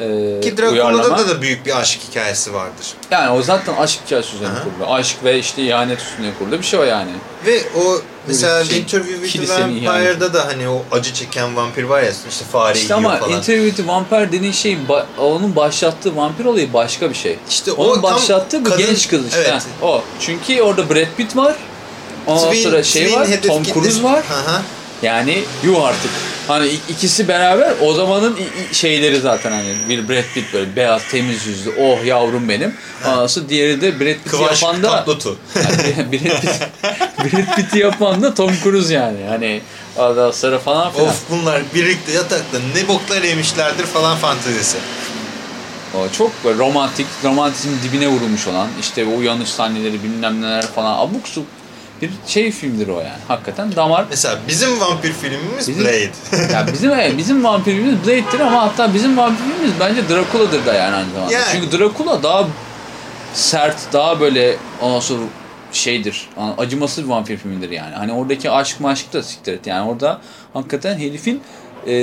Ee, Ki Dracula'da da, da büyük bir aşk hikayesi vardır. Yani o zaten aşk hikayesi üzerine Aha. kurulu. Aşk ve işte ihanet üstüne kurulu bir şey o yani. Ve o mesela şey, Interview with the Vampire'da da hani o acı çeken vampir var ya işte fare İşte yiyor ama falan. Interview with the Vampire dediğin şey onun başlattığı vampir olayı başka bir şey. İşte o Onun tam başlattığı bu kadın- genç kız işte. Evet. O. Çünkü orada Brad Pitt var. Ondan Twin- sonra şey twin var, Tom Cruise var. Hı hı. Yani yuh artık. Hani ik- ikisi beraber o zamanın şeyleri zaten hani bir Brad Pitt böyle beyaz temiz yüzlü oh yavrum benim. Anası diğeri de Brad Pitt'i Kıvanç yapan da Tatlıtuğ. Yani Brad Pitt, Brad Pitt'i yapan da Tom Cruise yani. Hani sonra falan filan. of bunlar birlikte yatakta ne boklar yemişlerdir falan fantezisi. O çok romantik, romantizmin dibine vurulmuş olan işte o uyanış sahneleri bilmem neler falan abuk subuk bir şey filmdir o yani. Hakikaten damar. Mesela bizim vampir filmimiz Bizim- Blade. ya bizim evet, bizim vampirimiz Blade'dir ama hatta bizim vampirimiz bence Dracula'dır da yani aynı zamanda. Yani. Çünkü Dracula daha sert, daha böyle ondan sonra şeydir. Acımasız bir vampir filmidir yani. Hani oradaki aşk maşk da siktir et. Yani orada hakikaten herifin e,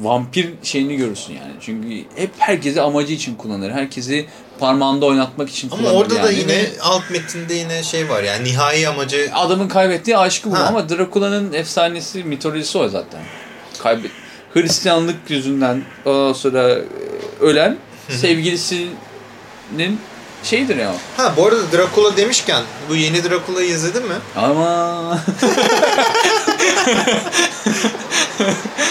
vampir şeyini görürsün yani. Çünkü hep herkesi amacı için kullanır. Herkesi parmağında oynatmak için Ama orada yani. da yine alt metinde yine şey var yani nihai amacı adamın kaybettiği aşkı bu Ha. ama Dracula'nın efsanesi, mitolojisi o zaten. Kaybet Hristiyanlık yüzünden ondan sonra e, ölen sevgilisinin şeyidir ya. Ha bu arada Dracula demişken bu yeni Dracula'yı izledin mi? Ama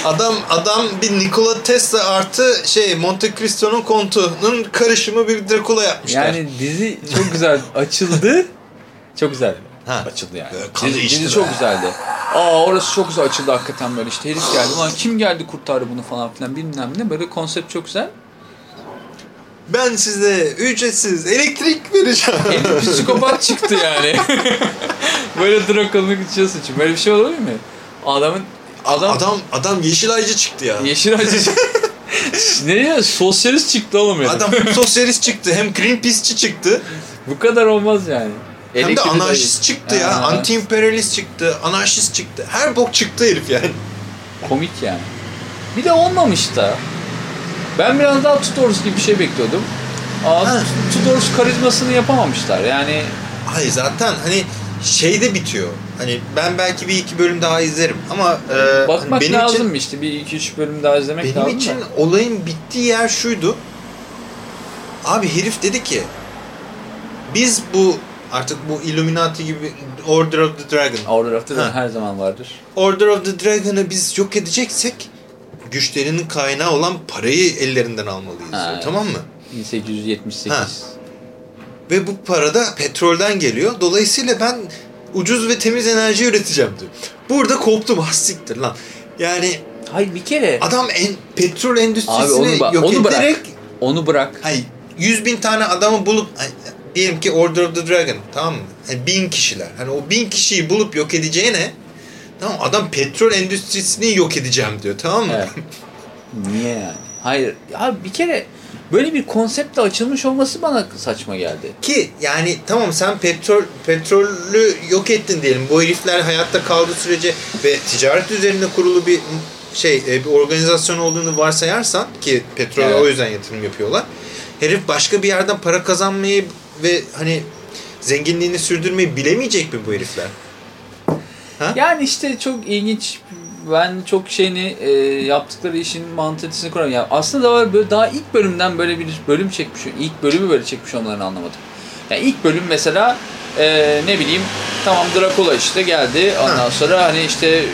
adam adam bir Nikola Tesla artı şey Monte Cristo'nun kontunun karışımı bir Dracula yapmışlar. Yani dizi çok güzel açıldı. Çok güzel. Ha. Açıldı yani. Kanı Dizi, dizi çok güzeldi. Aa orası çok güzel açıldı hakikaten böyle işte herif geldi. Ulan kim geldi kurtardı bunu falan filan bilmem ne. Böyle konsept çok güzel. Ben size ücretsiz elektrik vereceğim. Herif psikopat çıktı yani. böyle Drakula'nın içine sıçıyor. Böyle bir şey olabilir mi? Adamın adam, adam adam Yeşilaycı çıktı ya. yeşil acı ne ya sosyalist çıktı oğlum herif. Adam hem sosyalist çıktı hem Greenpeace'çi çıktı. Bu kadar olmaz yani. Hem de anarşist dayı. çıktı ya. Anti-imperialist çıktı. Anarşist çıktı. Her bok çıktı herif yani. Komik yani. Bir de olmamış da. Ben biraz daha Tudors gibi bir şey bekliyordum. Aa. Tudors karizmasını yapamamışlar. Yani Hayır zaten hani şeyde bitiyor. Hani ben belki bir iki bölüm daha izlerim ama e, bakmak benim lazım için işte. Bir iki üç bölüm daha izlemek benim lazım. için da. olayın bittiği yer şuydu. Abi herif dedi ki biz bu artık bu Illuminati gibi Order of the Dragon. Order of the Dragon Ha. her zaman vardır. Order of the Dragon'ı biz yok edeceksek güçlerinin kaynağı olan parayı ellerinden almalıyız. Ha, diyor, evet. Tamam mı? 1878. Ha. Ve bu para da petrolden geliyor. Dolayısıyla ben ucuz ve temiz enerji üreteceğim diyor. Burada koptum has siktir lan. Yani Hayır bir kere. adam en, petrol Abi endüstrisini onu, ba- yok onu bırak. ederek Onu bırak. hayır, 100 bin tane adamı bulup diyelim ki Order of the Dragon tamam mı? Hani bin kişiler. Hani o bin kişiyi bulup yok edeceğine tamam mı? adam petrol endüstrisini yok edeceğim diyor tamam mı? Evet. Niye yani? Hayır. Abi bir kere böyle bir konseptle açılmış olması bana saçma geldi. Ki yani tamam sen petrol petrolü yok ettin diyelim. Bu herifler hayatta kaldığı sürece ve ticaret üzerine kurulu bir şey e, bir organizasyon olduğunu varsayarsan ki petrole Evet. o yüzden yatırım yapıyorlar. Herif başka bir yerden para kazanmayı ve hani zenginliğini sürdürmeyi bilemeyecek mi bu herifler? Ha? Yani işte çok ilginç. Ben çok şeyini e, yaptıkları işin mantalitesini kuramıyorum. Yani aslında da var böyle daha ilk bölümden böyle bir bölüm çekmiş. ilk bölümü böyle çekmiş onların anlamadım. Yani ilk bölüm mesela e, ne bileyim tamam Dracula işte geldi. Ondan sonra hani işte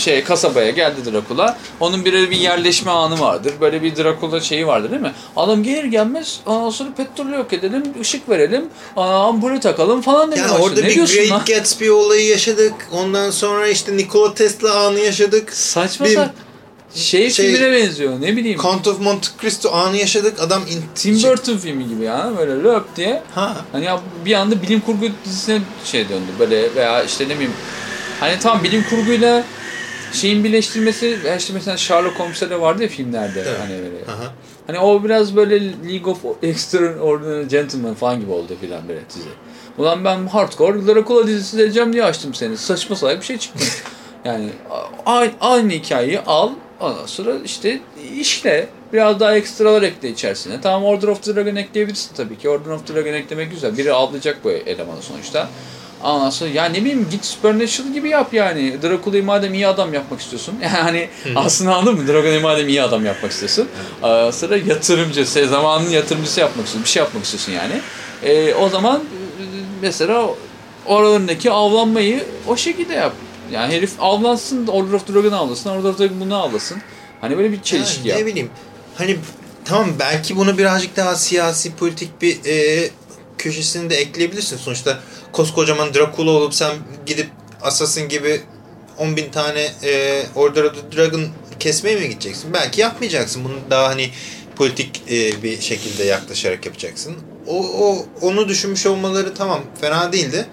şey kasabaya geldi Dracula. Onun bir bir yerleşme anı vardır. Böyle bir Dracula şeyi vardır değil mi? Adam gelir gelmez ondan sonra petrolü yok edelim, ışık verelim, ampulü takalım falan demeye Yani başladı. orada ne bir Great lan? Gatsby olayı yaşadık. Ondan sonra işte Nikola Tesla anı yaşadık. Saçma Bir- şey, şey- filmine benziyor ne bileyim. Count of Monte Cristo anı yaşadık. Adam in- Tim Burton filmi gibi ya böyle löp diye. Ha. Hani ya bir anda bilim kurgu dizisine şey döndü böyle veya işte ne bileyim. Hani tam bilim kurguyla şeyin birleştirmesi işte mesela Sherlock Holmes'ta da vardı ya filmlerde Evet. hani böyle. Aha. Hani o biraz böyle League of Extraordinary Gentlemen falan gibi oldu filan böyle dizi. Ulan ben hardcore Dracula dizisi izleyeceğim diye açtım seni. Saçma salak bir şey çıktı. yani aynı, aynı hikayeyi al ondan sonra işte işle. Biraz daha ekstralar ekle içerisine. Tamam Order of the Dragon ekleyebilirsin tabii ki. Order of the Dragon eklemek güzel. Biri avlayacak bu elemanı sonuçta. Sonra ya ne bileyim git Supernatural gibi yap yani. Dracula'yı madem iyi adam yapmak istiyorsun. Yani aslında anladın mı? Dracula'yı madem iyi adam yapmak istiyorsun. Ondan sonra yatırımcı, se- zamanın yatırımcısı yapmak istiyorsun. Bir şey yapmak istiyorsun yani. E, o zaman e, mesela oralarındaki avlanmayı o şekilde yap. Yani herif avlansın, Order of the Dragon'ı avlasın, Order of Dragon bunu avlasın. Hani böyle bir çelişki Yani yap. Ne bileyim. Hani tamam belki bunu birazcık daha siyasi politik bir e, köşesini de ekleyebilirsin. Sonuçta koskocaman Dracula olup sen gidip Assassin gibi 10 bin tane e, Order of the Dragon kesmeye mi gideceksin? Belki yapmayacaksın. Bunu daha hani politik e, bir şekilde yaklaşarak yapacaksın. O, o onu düşünmüş olmaları tamam fena değildi.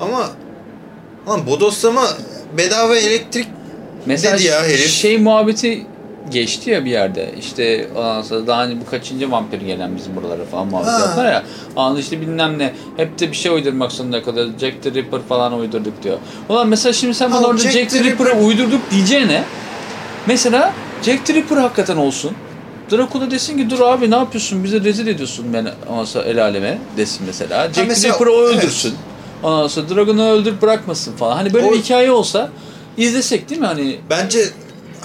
Ama lan bodoslama bedava elektrik Mesela Dedi ya herif. şey muhabbeti geçti ya bir yerde. İşte ondan daha hani bu kaçıncı vampir gelen bizim buralara falan muhabbet Ha. yaptılar ya. Anlı işte bilmem ne. Hep de bir şey uydurmak zorunda kadar. Jack the Ripper falan uydurduk diyor. Ulan mesela şimdi sen bana orada Jack Jack, the the Ripper'ı Ripper- uydurduk diyeceğine mesela Jack the Ripper hakikaten olsun. Dracula desin ki dur abi ne yapıyorsun bizi rezil ediyorsun ben ondan el aleme desin mesela. Jack the mesela- Ripper'ı o evet. öldürsün. Ondan sonra Dragon'u öldür bırakmasın falan. Hani böyle O- bir hikaye olsa izlesek değil mi hani Bence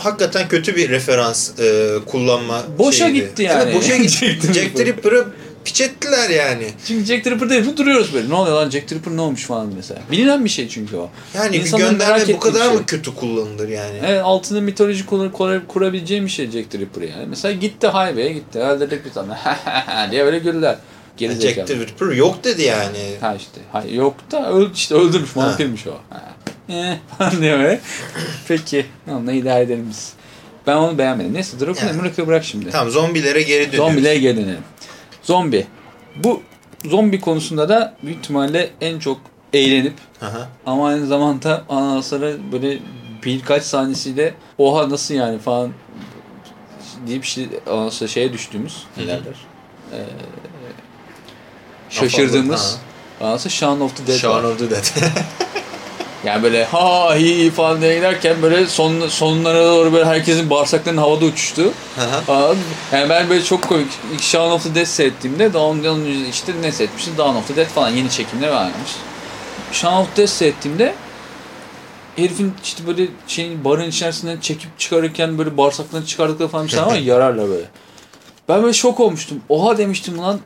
hakikaten kötü bir referans e, kullanma Boşa şeyiydi. gitti yani. Boşa gitti. Jack the Jack the Ripper'ı piç ettiler yani. Çünkü Jack Tripper değil duruyoruz böyle. Ne oluyor lan Jack Tripper ne olmuş falan mesela. Bilinen bir şey çünkü o. Yani İnsanların bir gönderme bu kadar şey. mı kötü kullanılır yani? Evet altında mitoloji kur, kur, kurabileceğim bir şey Jack Tripper yani. Mesela gitti highway'e gitti. Öldürdük bir tane. diye böyle güldüler. Geri. Jack the Ripper yok dedi yani. Ha işte. Hayır yok da öldü işte öldürmüş. Vampirmiş o. Ha. Eh, falan diyor böyle. Peki. Onunla idare edelim biz. Ben onu beğenmedim. Neyse Drakula Yani. yani. bırak şimdi. Tamam zombilere geri dönüyoruz. Zombilere geri dönelim. Zombi. Bu zombi konusunda da büyük ihtimalle en çok eğlenip Aha. ama aynı zamanda ondan sonra böyle birkaç sahnesiyle oha nasıl yani falan deyip ondan sonra şeye düştüğümüz nelerdir? Ee, şaşırdığımız sonra Shaun of the Dead Shaun var. of the Dead. Yani böyle ha hi falan diye giderken böyle son, sonlara doğru böyle herkesin bağırsaklarının havada uçuştu. Yani ben böyle çok komik. İlk Shaun of the Dead seyrettiğimde ondan önce işte ne seyretmiştim? Dawn of the Dead falan yeni çekimler varmış. Shaun of the Dead seyrettiğimde herifin işte böyle şeyin barın içerisinden çekip çıkarırken böyle bağırsaklarını çıkardıkları falan bir şey var ya, yararlar böyle. Ben böyle şok olmuştum. Oha demiştim lan.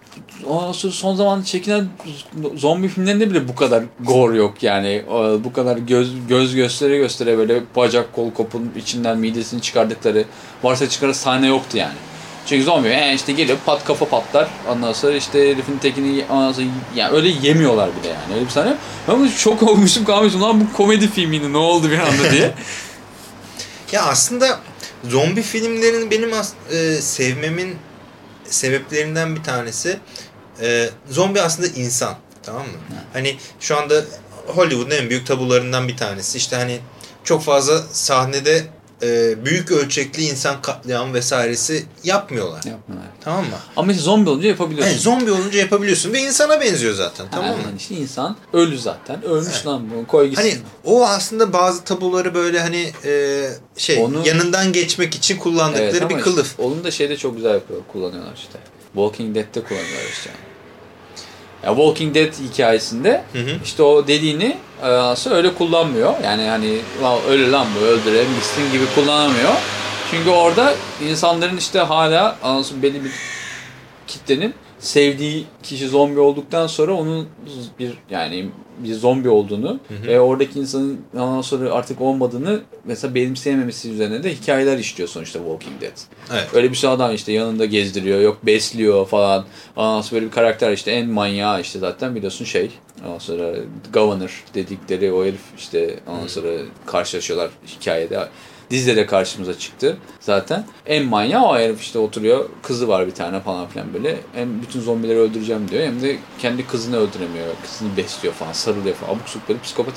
Ondan son zamanlarda çekilen zombi filmlerinde bile bu kadar gore yok yani. Bu kadar göz göz göstere göstere böyle bacak kol kopun içinden midesini çıkardıkları varsa çıkarı sahne yoktu yani. Çünkü zombi e, işte geliyor pat kafa patlar. Ondan sonra işte herifin tekini ondan sonra yani öyle yemiyorlar bile yani. Öyle bir sahne. yok. Ben şok olmuştum kalmıştım lan bu komedi filmiydi ne oldu bir anda diye. Ya aslında zombi filmlerini benim e, sevmemin sebeplerinden bir tanesi e, zombi aslında insan tamam mı? Hani şu anda Hollywood'un en büyük tabularından bir tanesi işte hani çok fazla sahnede e, büyük ölçekli insan katliam vesairesi yapmıyorlar. Yapmıyorlar. Tamam mı? Ama işte zombi olunca yapabiliyorsun. Yani zombi olunca yapabiliyorsun ve insana benziyor zaten tamam mı? Aynen işte insan ölü zaten. Ölmüş lan bu. Koy gitsin. Hani o aslında bazı tabuları böyle hani e, şey Onu- yanından geçmek için kullandıkları Evet, bir kılıf. Işte, onu da şeyde çok güzel yapıyor, kullanıyorlar işte. Walking Dead'te kullanıyorlar işte. Ya Walking Dead hikayesinde Hı hı. işte o dediğini e, aslında öyle kullanmıyor. Yani hani "Lan öyle lan bu öldürelim gitsin gibi kullanamıyor. Çünkü orada insanların işte hala belli bir kitlenin sevdiği kişi zombi olduktan sonra onun bir yani bir zombi olduğunu ve oradaki insanın ondan sonra artık olmadığını mesela benimseyememesi üzerine de hikayeler işliyor sonuçta Walking Dead. Evet. Öyle bir sürü adam işte yanında gezdiriyor, yok besliyor falan. Ondan sonra böyle bir karakter işte en manyağı işte zaten biliyorsun şey. Ondan sonra Governor dedikleri o herif işte ondan sonra karşılaşıyorlar hikayede. Dizide de karşımıza çıktı zaten. En manyağı o herif işte oturuyor. Kızı var bir tane falan filan böyle. Hem bütün zombileri öldüreceğim diyor hem de kendi kızını öldüremiyor. Kızını besliyor falan sarılıyor falan. Abuk subuk böyle psikopat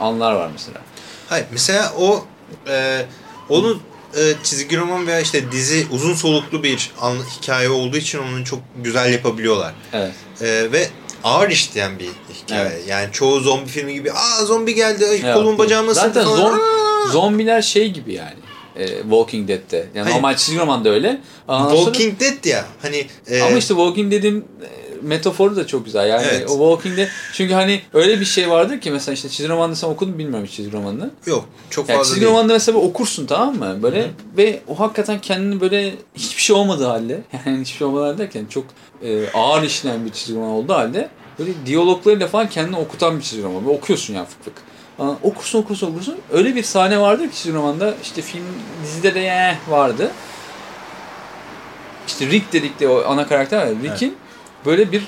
anlar var mesela. Hayır mesela o e, onun e, çizgi roman veya işte dizi uzun soluklu bir an, hikaye olduğu için onu çok güzel yapabiliyorlar. Evet. E, ve ağır işleyen bir hikaye. Evet. Yani çoğu zombi filmi gibi aa zombi geldi ay, Evet, kolum bacağım ısırdı Zaten falan. zom-! Zombiler şey gibi yani. E, Walking Dead'te. Yani Hayır. normal çizgi romanda öyle. Ondan sonra- Walking Dead ya hani e, Ama işte Walking Dead'in e, metaforu da çok güzel. Yani Evet. o Walking Dead çünkü hani öyle bir şey vardır ki mesela işte çizgi romanında sen okudun bilmiyorum hiç çizgi romanını. yok çok Yani fazla çizgi değil. romanında mesela okursun tamam mı? Böyle ve o hakikaten kendini böyle hiçbir şey olmadığı halde yani hiçbir şey olmadığı halde derken çok e, ağır işlenen bir çizgi roman olduğu halde böyle diyaloglarıyla falan kendini okutan bir çizgi roman. Ve okuyorsun yani fık fık. Okursun okursun okursun. Öyle bir sahne vardır ki çizgi romanda işte film dizide de eh vardı. İşte Rick dedikleri o ana karakter var. Rick'in böyle bir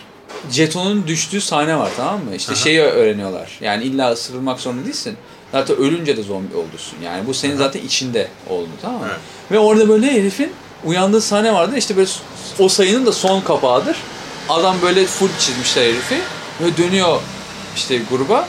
jetonun düştüğü sahne var tamam mı? İşte Aha. şeyi öğreniyorlar. Yani illa ısırılmak zorunda değilsin. Zaten ölünce de zombi olursun. Yani bu senin zaten içinde oldu tamam mı? Evet. Ve orada böyle herifin uyandığı sahne vardı. İşte böyle o sayının da son kapağıdır. Adam böyle full çizmişler herifi. Böyle dönüyor işte gruba.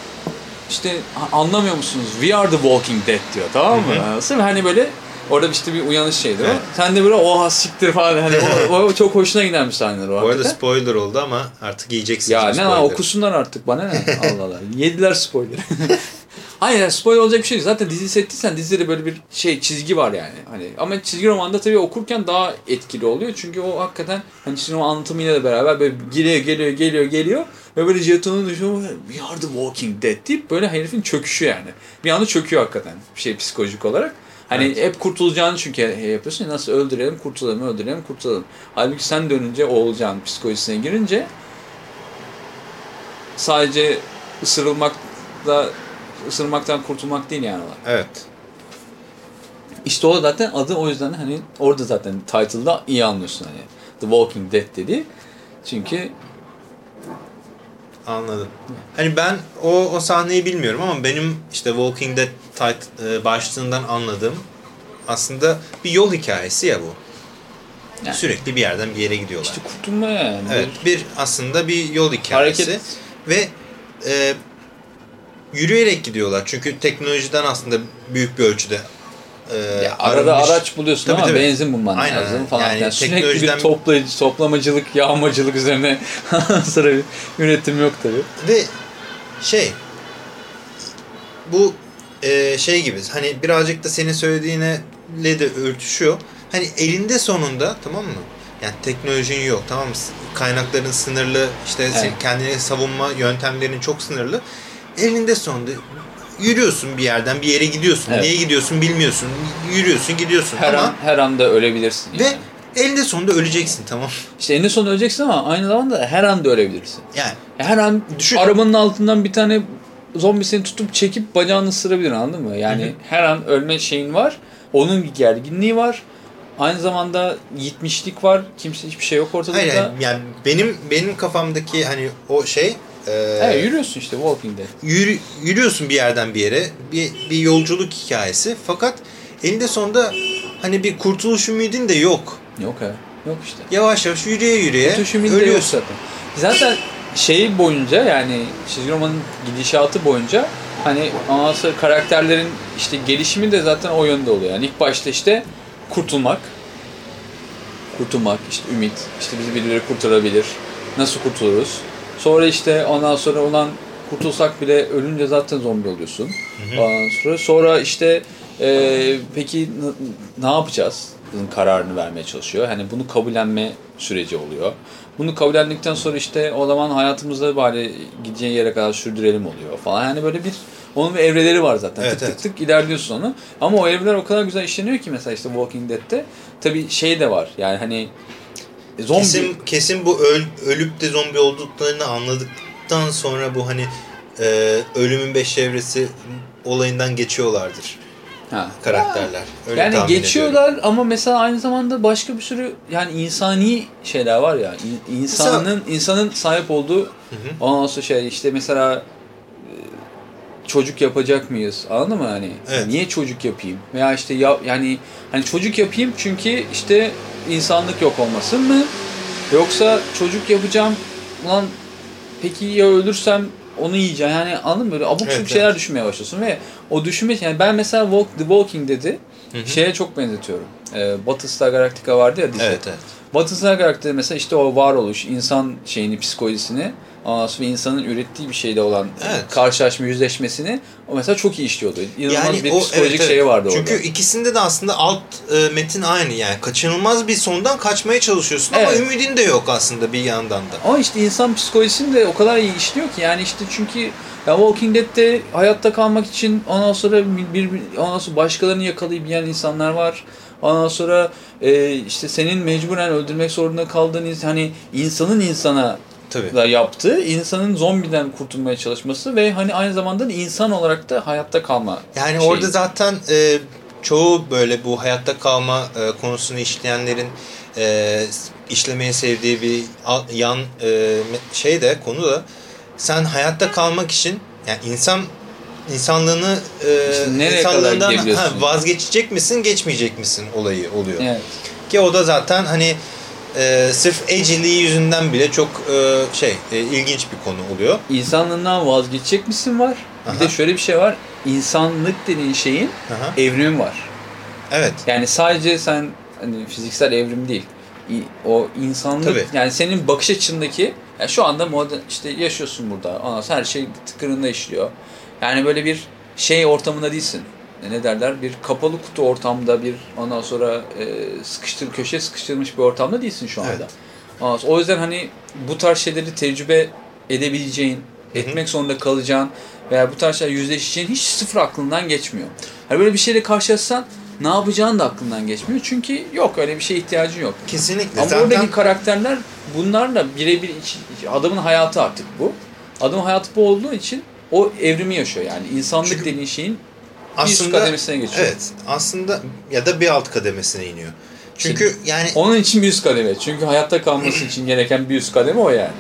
İşte "Ha, anlamıyor musunuz? We are the walking dead diyor tamam mı? Anladın mı? Hani böyle orada işte bir uyanış şeydir Evet. o. Sen de böyle oha siktir falan hani o, o çok hoşuna giden bir sahnedir o Bu arada spoiler oldu ama artık yiyeceksin. Ya ne lan spoiler'ı. okusunlar artık bana ne? Allah Allah. Yediler spoiler. Hayır yani spoiler olacak bir şey değil. Zaten dizi seyrettiysen dizide böyle bir şey çizgi var yani. Hani ama çizgi romanda tabii okurken daha etkili oluyor. Çünkü o hakikaten hani çizgi roman anlatımıyla da beraber böyle geliyor geliyor geliyor geliyor ve böyle jetonu düşüyor. We are the walking dead deyip böyle herifin çöküşü yani. Bir anda çöküyor hakikaten bir şey psikolojik olarak. Hani Evet. hep kurtulacağını çünkü yapıyorsun. ya, Nasıl öldürelim, kurtulalım, öldürelim, kurtulalım. Halbuki sen dönünce o olacağın psikolojisine girince sadece ısırılmakla ısırmaktan kurtulmak değil yani olay. Evet. İşte o zaten adı o yüzden hani orada zaten title'da iyi anlıyorsun hani. The Walking Dead dedi. Çünkü Anladım. Hani ben o, o sahneyi bilmiyorum ama benim işte Walking Dead tit- e, başlığından anladığım aslında bir yol hikayesi ya bu. Yani. Sürekli bir yerden bir yere gidiyorlar. işte kurtulma yani. evet, bir aslında bir yol hikayesi Hareket ve e, yürüyerek gidiyorlar. Çünkü teknolojiden aslında büyük bir ölçüde e, Ya arada arınmış. araç buluyorsun Tabii, ama tabii. benzin bulman Aynen, lazım falan. yani Yani, sürekli bir teknolojiden- toplayıcı, toplamacılık, yağmacılık üzerine sıra bir üretim yok tabii. Ve şey bu e, şey gibi hani birazcık da senin söylediğine de örtüşüyor. Hani elinde sonunda tamam mı? Yani teknolojin yok tamam mı? Kaynakların sınırlı işte Evet. kendini savunma yöntemlerin çok sınırlı. Elinde sonunda yürüyorsun bir yerden bir yere gidiyorsun. Evet. Niye gidiyorsun bilmiyorsun. Yürüyorsun gidiyorsun Her ama an her anda ölebilirsin. ve Yani. elinde sonunda öleceksin tamam? İşte eninde sonunda öleceksin ama aynı zamanda her anda ölebilirsin. Yani Her an Düşün. arabanın altından bir tane zombi seni tutup çekip bacağını ısırabilir anladın mı? Yani Hı hı. her an ölme şeyin var. Onun bir gerginliği var. Aynı zamanda yitmişlik var. Kimse hiçbir şey yok ortada. hayır yani benim benim kafamdaki hani o şey e, Evet, yürüyorsun işte Walking Dead. yürü, yürüyorsun bir yerden bir yere. Bir, bir yolculuk hikayesi. Fakat elinde sonunda hani bir kurtuluş ümidin de yok. Yok ya. Yok işte. Yavaş yavaş yürüye yürüye Kurtuluş ümidi de yok ölüyorsun. zaten. Zaten şey boyunca yani çizgi romanın gidişatı boyunca hani sonra karakterlerin işte gelişimi de zaten o yönde oluyor. Yani ilk başta işte kurtulmak. Kurtulmak, işte ümit, işte bizi birileri kurtarabilir. Nasıl kurtuluruz? Sonra işte ondan sonra olan kurtulsak bile ölünce zaten zombi oluyorsun. Ondan sonra, sonra işte e, peki ne yapacağız? kararını vermeye çalışıyor. Hani bunu kabullenme süreci oluyor. Bunu kabullendikten sonra işte o zaman hayatımızda bari gideceğin yere kadar sürdürelim oluyor falan. Yani böyle bir onun bir evreleri var zaten. Evet, tık evet. tık tık ilerliyorsun onu. Ama o evreler o kadar güzel işleniyor ki mesela işte Walking Dead'te tabii şey de var. Yani hani zombi Kesin, kesin bu öl, ölüp de zombi olduklarını anladıktan sonra bu hani e, ölümün beş evresi olayından geçiyorlardır ha. karakterler. Öyle yani geçiyorlar ediyorum. ama mesela aynı zamanda başka bir sürü yani insani şeyler var ya. İn- insanın insanın sahip olduğu Hı hı. ondan sonra şey işte mesela e, çocuk yapacak mıyız? Anladın mı hani? Evet. Niye çocuk yapayım? Veya işte ya yani hani çocuk yapayım çünkü işte insanlık yok olmasın mı? Yoksa çocuk yapacağım lan peki ya ölürsem onu yiyeceğim. Yani anladın mı? Böyle abuk Evet, subuk şeyler evet. düşünmeye başlıyorsun ve o düşünme yani ben mesela Walk, The Walking Dead'i Hı hı. şeye çok benzetiyorum. Ee, Battlestar Galactica vardı ya dizi. Evet evet. Battlestar Galactica'da mesela işte o varoluş, insan şeyini, psikolojisini, sonra insanın ürettiği bir şeyde olan Evet. karşılaşma, yüzleşmesini o mesela çok iyi işliyordu. İnanılmaz bir o- psikolojik evet, şeyi vardı Çünkü orada. ikisinde de aslında alt e, metin aynı yani kaçınılmaz bir sondan kaçmaya çalışıyorsun ama Evet. ümidin de yok aslında bir yandan da. Ama işte insan psikolojisini de o kadar iyi işliyor ki yani işte çünkü ya Walking Dead'te hayatta kalmak için ondan sonra bir, bir ondan sonra başkalarını yakalayıp yiyen insanlar var. Ondan sonra e, işte senin mecburen öldürmek zorunda kaldığın hani insanın insana Tabii. da yaptığı insanın zombiden kurtulmaya çalışması ve hani aynı zamanda da insan olarak da hayatta kalma. Yani şeyi. orada zaten e, çoğu böyle bu hayatta kalma e, konusunu işleyenlerin e, işlemeyi sevdiği bir yan e, şey de konu da sen hayatta kalmak için yani insan insanlığını e, İşte nereye kadar insanlığından ha, vazgeçecek misin geçmeyecek misin olayı oluyor. Evet. Ki o da zaten hani e, sırf eciliği yüzünden bile çok e, şey e, ilginç bir konu oluyor. İnsanlığından vazgeçecek misin var. Bir Aha. de şöyle bir şey var. İnsanlık dediğin şeyin Aha. evrimi var. Evet. Yani sadece sen hani fiziksel evrim değil. O insanlık Tabii. yani senin bakış açındaki yani şu anda modern işte yaşıyorsun burada. Ondan her şey tıkırında işliyor. Yani böyle bir şey ortamında değilsin. E, Ne derler? Bir kapalı kutu ortamda bir ondan sonra e, sıkıştır köşeye sıkıştırılmış bir ortamda değilsin şu anda. Evet. O yüzden hani bu tarz şeyleri tecrübe edebileceğin, hı. etmek zorunda kalacağın veya bu tarz şeylerle yüzleşeceğin hiç sıfır aklından geçmiyor. Hani böyle bir şeyle karşılaşsan ne yapacağını da aklından geçmiyor. Çünkü yok öyle bir şeye ihtiyacın yok. Kesinlikle. Ama Zaten oradaki karakterler bunlarla birebir adamın hayatı artık bu. Adamın hayatı bu olduğu için o evrimi yaşıyor yani. insanlık Çünkü dediğin şeyin bir üst aslında kademesine geçiyor. evet aslında ya da bir alt kademesine iniyor. Çünkü yani Onun için bir üst kademe. Çünkü hayatta kalması için gereken bir üst kademe o yani.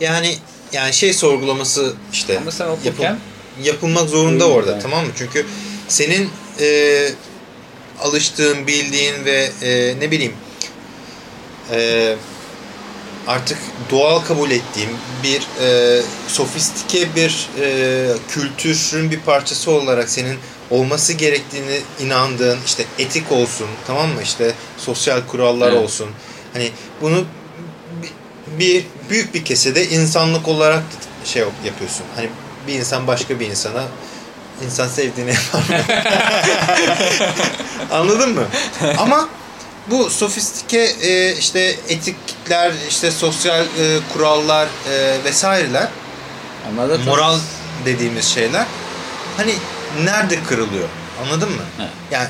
yani yani şey sorgulaması işte Ama sen okurken yapıl- yapılmak zorunda orada yani. tamam mı? Çünkü senin e, alıştığın, bildiğin ve e, ne bileyim e, artık doğal kabul ettiğim bir e, sofistike bir e, kültürün bir parçası olarak senin olması gerektiğini inandığın işte etik olsun tamam mı? İşte sosyal kurallar Evet. olsun. Hani bunu bir, büyük bir kesede insanlık olarak şey yap- yapıyorsun. Hani bir insan başka bir insana insan sevdiğini yapar anladın mı? Ama bu sofistike e, işte etikler işte sosyal e, kurallar e, vesaireler onlar da moral dediğimiz şeyler hani nerede kırılıyor anladın mı? Evet. Yani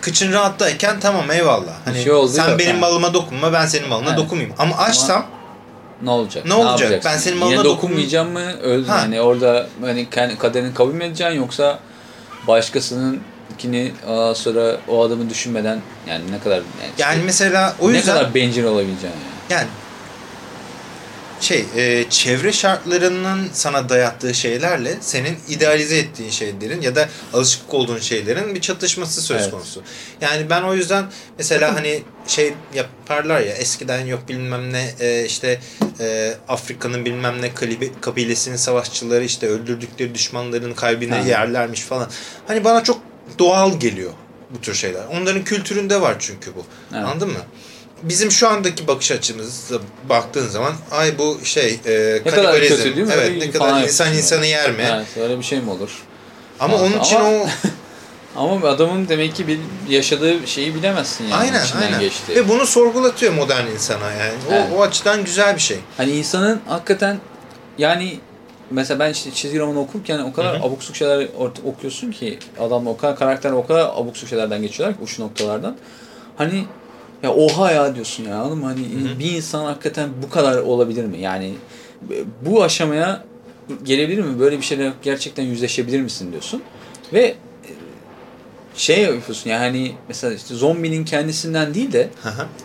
kıçın rahattayken tamam eyvallah. Hani şey sen yok, benim ha. malıma dokunma ben senin malına Evet. dokunmayayım. Ama açsam ne olacak? Ne olacak? Ben senin Yine malına dokunmayacağım mı? Öl, Ha. hani orada hani kaderini kabul mü edeceksin yoksa başkasınınkini ondan sonra o adamı düşünmeden yani ne kadar yani, işte yani mesela o ne yüzden kadar bencil olabileceksin yani. yani şey e, çevre şartlarının sana dayattığı şeylerle senin idealize ettiğin şeylerin ya da alışık olduğun şeylerin bir çatışması söz Evet. konusu. Yani ben o yüzden mesela hani şey yaparlar ya eskiden yok bilmem ne e, işte e, Afrika'nın bilmem ne kalibi- kabilesinin savaşçıları işte öldürdükleri düşmanların kalbine Ha. yerlermiş falan. Hani bana çok doğal geliyor bu tür şeyler. Onların kültüründe var çünkü bu. Evet. Anladın mı? Bizim şu andaki bakış açımızda baktığın zaman ay bu şey e, Ne kadar kötü değil mi? Evet Öyle ne kadar insan yapıyorsun insanı yer mi? Evet, öyle bir şey mi olur? Ama Ama- onun için o Ama adamın demek ki bir yaşadığı şeyi bilemezsin yani. aynen aynen. geçti. Ve bunu sorgulatıyor modern insana yani. O, Evet. o açıdan güzel bir şey. Hani insanın hakikaten yani mesela ben işte çizgi roman okurken o kadar Hı hı. abuk subuk şeyler okuyorsun ki adamla o kadar karakter o kadar abuk subuk şeylerden geçiyorlar ki uç noktalardan. Hani ya oha ya diyorsun ya anladın mı? Hani hı. bir insan hakikaten bu kadar olabilir mi? Yani bu aşamaya gelebilir mi? Böyle bir şeyle gerçekten yüzleşebilir misin diyorsun. Ve e, şey yapıyorsun yani mesela işte zombinin kendisinden değil de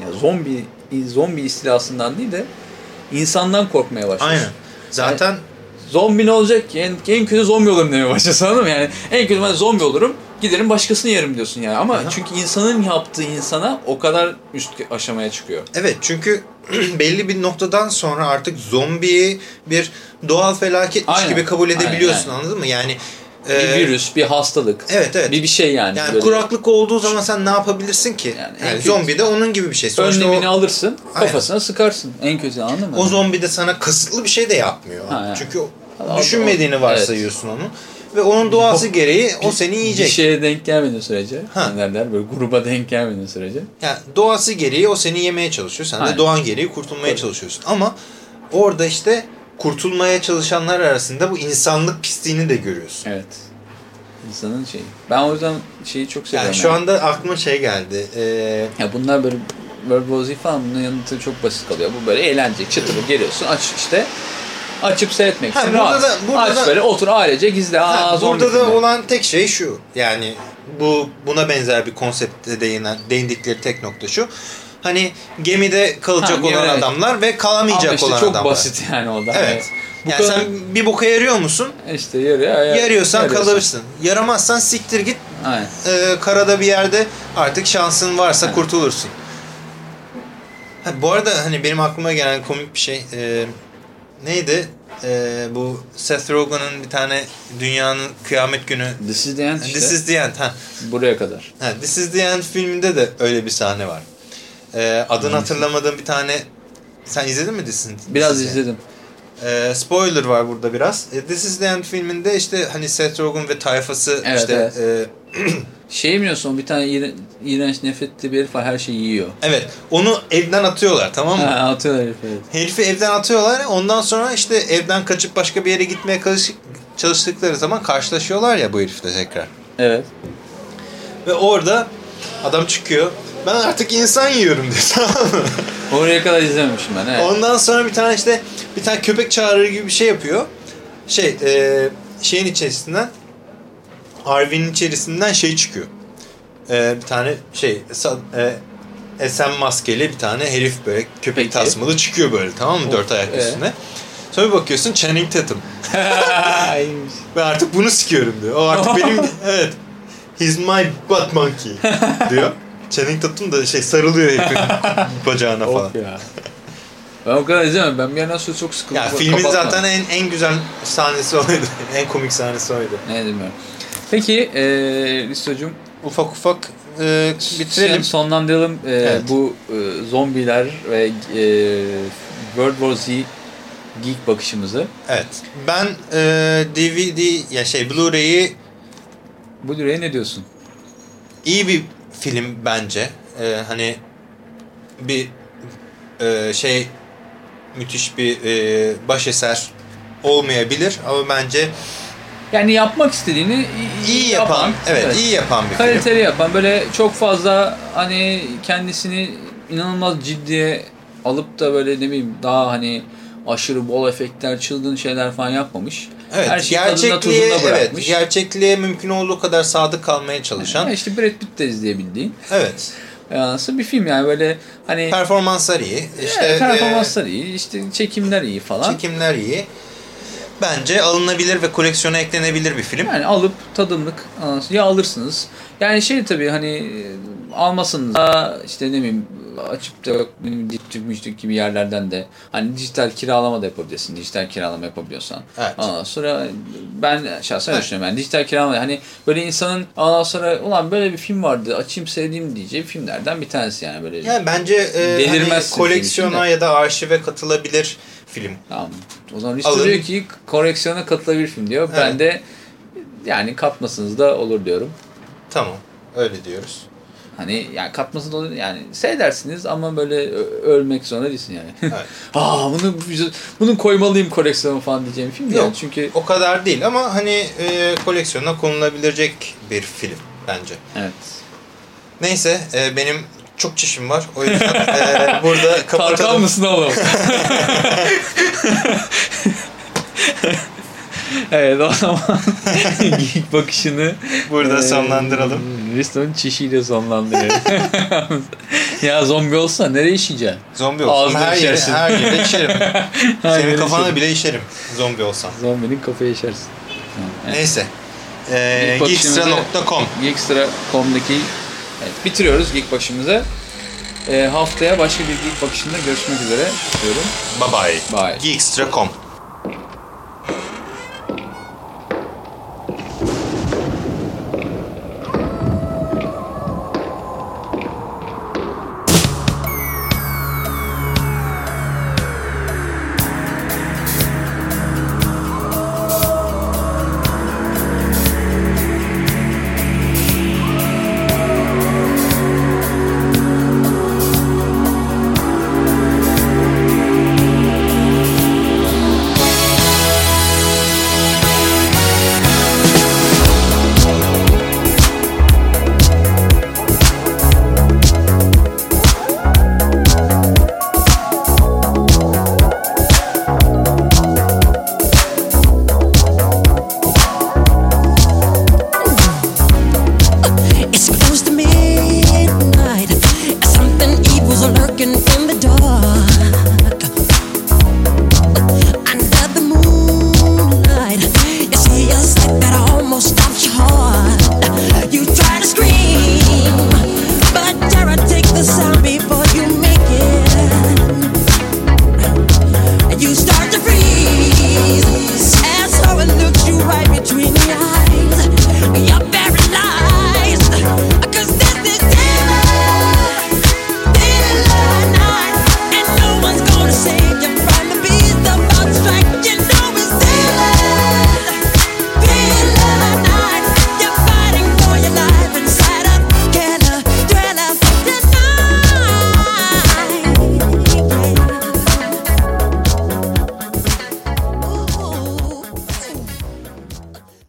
ya zombi zombi istilasından değil de insandan korkmaya başlıyorsun. aynen. Zaten Zombi ne olacak ki? En, en kötü zombi olurum demeye başlasın anladın mı? Yani en kötü ben zombi olurum giderim başkasını yerim diyorsun yani. Ama Aha. çünkü insanın yaptığı insana o kadar üst aşamaya çıkıyor. evet çünkü belli bir noktadan sonra artık zombiyi bir doğal felaketmiş Aynen. gibi kabul edebiliyorsun Aynen, anladın mı? Yani bir e, virüs, bir hastalık, Evet evet. bir bir şey yani. Yani böyle. kuraklık olduğu zaman sen ne yapabilirsin ki? Yani Yani, zombi de onun gibi bir şey. Sonuçta Önlemini o, alırsın, Aynen. kafasına sıkarsın. En kötü anladın mı? o zombi de sana kasıtlı bir şey de yapmıyor. Ha, yani. Çünkü düşünmediğini varsayıyorsun onu. Ve onun doğası gereği o seni yiyecek. Bir şeye denk gelmediğin sürece, Ha. derler böyle gruba denk gelmediğin sürece. Yani doğası gereği o seni yemeye çalışıyor. Sen Aynen. de doğan gereği kurtulmaya Tabii. çalışıyorsun. Ama orada işte kurtulmaya çalışanlar arasında bu insanlık pisliğini de görüyorsun. Evet. İnsanın şeyi. Ben o yüzden şeyi çok seviyorum. Yani şu anda aklıma şey geldi. Ee, Ya bunlar böyle Z falan bunun yanında çok basit kalıyor. Bu böyle eğlence, çıtırı geliyorsun aç işte. Açıp seyretmek Ha, için burada rahat. da- burada aç da- böyle otur ailece gizle. Aa, Ha, burada da olan tek şey şu. Yani bu buna benzer bir konsepte değinen, değindikleri tek nokta şu. Hani gemide kalacak Ha, olan gemide- adamlar ve Ama kalamayacak işte olan çok adamlar. basit yani o da. Evet. Bu yani kadar- sen bir boka yarıyor musun? işte yarıyor. Ya, Yarıyorsan yarıyorsun. kalırsın. Yaramazsan siktir git. Aynen. Ee, karada bir yerde artık şansın varsa Ha. kurtulursun. Ha, bu arada hani benim aklıma gelen komik bir şey e, neydi? E, bu Seth Rogen'ın bir tane dünyanın kıyamet günü This is the end işte. This is the end. Ha. Buraya kadar. Ha, This is the End filminde de öyle bir sahne var. Ee, adını hatırlamadığım bir tane... Sen izledin mi is, Biraz End? izledim. Ee, spoiler var burada biraz. Ee, This is the End filminde işte hani Seth Rogen ve tayfası Evet, işte... evet. e, Şey biliyorsun bir tane iğre- iğrenç nefretli bir herif var her şeyi yiyor. evet onu evden atıyorlar tamam mı? Ha, atıyorlar herif evet. Herifi evden atıyorlar. Ondan sonra işte evden kaçıp başka bir yere gitmeye çalış- çalıştıkları zaman karşılaşıyorlar ya bu herifle tekrar. Evet. Ve orada Adam çıkıyor. Ben artık insan yiyorum diyor tamam mı? Oraya kadar izlememişim ben. Evet. Ondan sonra bir tane işte bir tane köpek çağırır gibi bir şey yapıyor. Şey e, şeyin içerisinden Harvey'nin içerisinden şey çıkıyor. E, bir tane şey e, SM maskeli bir tane herif böyle köpek Peki. tasmalı çıkıyor böyle tamam mı? Dört ayak e? üstüne. Sonra bir bakıyorsun Channing Tatum. Ben artık bunu sikiyorum diyor. O artık benim evet. He's my butt monkey diyor. Channing Tatum da şey sarılıyor herifin bacağına falan. Of ya. Ben o kadar izlemem. Ben bir yerden sonra çok sıkıldım. Ya filmin Kapatmadım. zaten en en güzel sahnesi oydu. en komik sahnesi oydu. Ne bilmiyorum. Peki e, Listo'cum Ufak ufak e, bitirelim. Şimdi sonlandıralım e, Evet. bu e, zombiler ve e, World War Z geek bakışımızı. Evet. Ben e, DVD ya şey Blu-ray'i Bu direğe ne diyorsun? iyi bir film bence. E, hani bir e, şey müthiş bir e, başeser olmayabilir ama bence Yani yapmak istediğini iyi, iyi yapan, evet, iyi yapan bir film. Kaliteli yapan böyle çok fazla hani kendisini inanılmaz ciddiye alıp da böyle ne bileyim daha hani aşırı bol efektler, çılgın şeyler falan yapmamış. Evet, Her şeyi gerçekliğe, evet, gerçekliğe mümkün olduğu kadar sadık kalmaya çalışan. Yani işte Brad Pitt de izleyebildiğin. Evet. Nasıl bir film yani böyle hani Performanslar iyi. İşte Evet, e, performanslar iyi, işte çekimler iyi falan. çekimler iyi. Bence alınabilir ve koleksiyona eklenebilir bir film. Yani alıp tadımlık ya alırsınız. Yani şey tabii hani e, almasınız da işte ne bileyim açıp da müçtük gibi yerlerden de hani dijital kiralama da yapabilirsin. Dijital kiralama yapabiliyorsan. Evet. Ondan sonra ben şahsen Evet. düşünüyorum. Yani dijital kiralama hani böyle insanın ondan sonra ulan böyle bir film vardı açayım sevdiğim diyeceği filmlerden bir tanesi yani böyle. Yani bence e, hani koleksiyona ya da arşive katılabilir film. Tamam. O zaman Alın. diyor ki koleksiyona katılabilir film diyor. Ben Evet. de yani katmasınız da olur diyorum. Tamam. Öyle diyoruz. Hani yani katması da olur yani seyredersiniz ama böyle ölmek zorunda değilsin yani. Evet. Aa bunu bunu koymalıyım koleksiyona falan diyeceğim film. Yok. Çünkü O kadar değil ama hani e, koleksiyona konulabilecek bir film bence. evet. Neyse e, benim çok çişim var. O yüzden e, burada Tarkan kapatalım. mısın oğlum? evet o zaman geek bakışını Burada e, sonlandıralım. Risto'nun çişiyle sonlandırıyoruz. ya zombi olsa nereye işeyeceksin? Zombi Ağzına her yere, her yere işerim. Her Senin kafana işerim. bile işerim zombi olsam. Zombinin kafaya işersin. Neyse. E, bakışımızda- Geekstra.com Geekstra.com'daki evet, bitiriyoruz Geek Bakışımızı. Ee, haftaya başka bir Geek Bakışında görüşmek üzere diyorum. Bye bye. Bye. Geekstra.com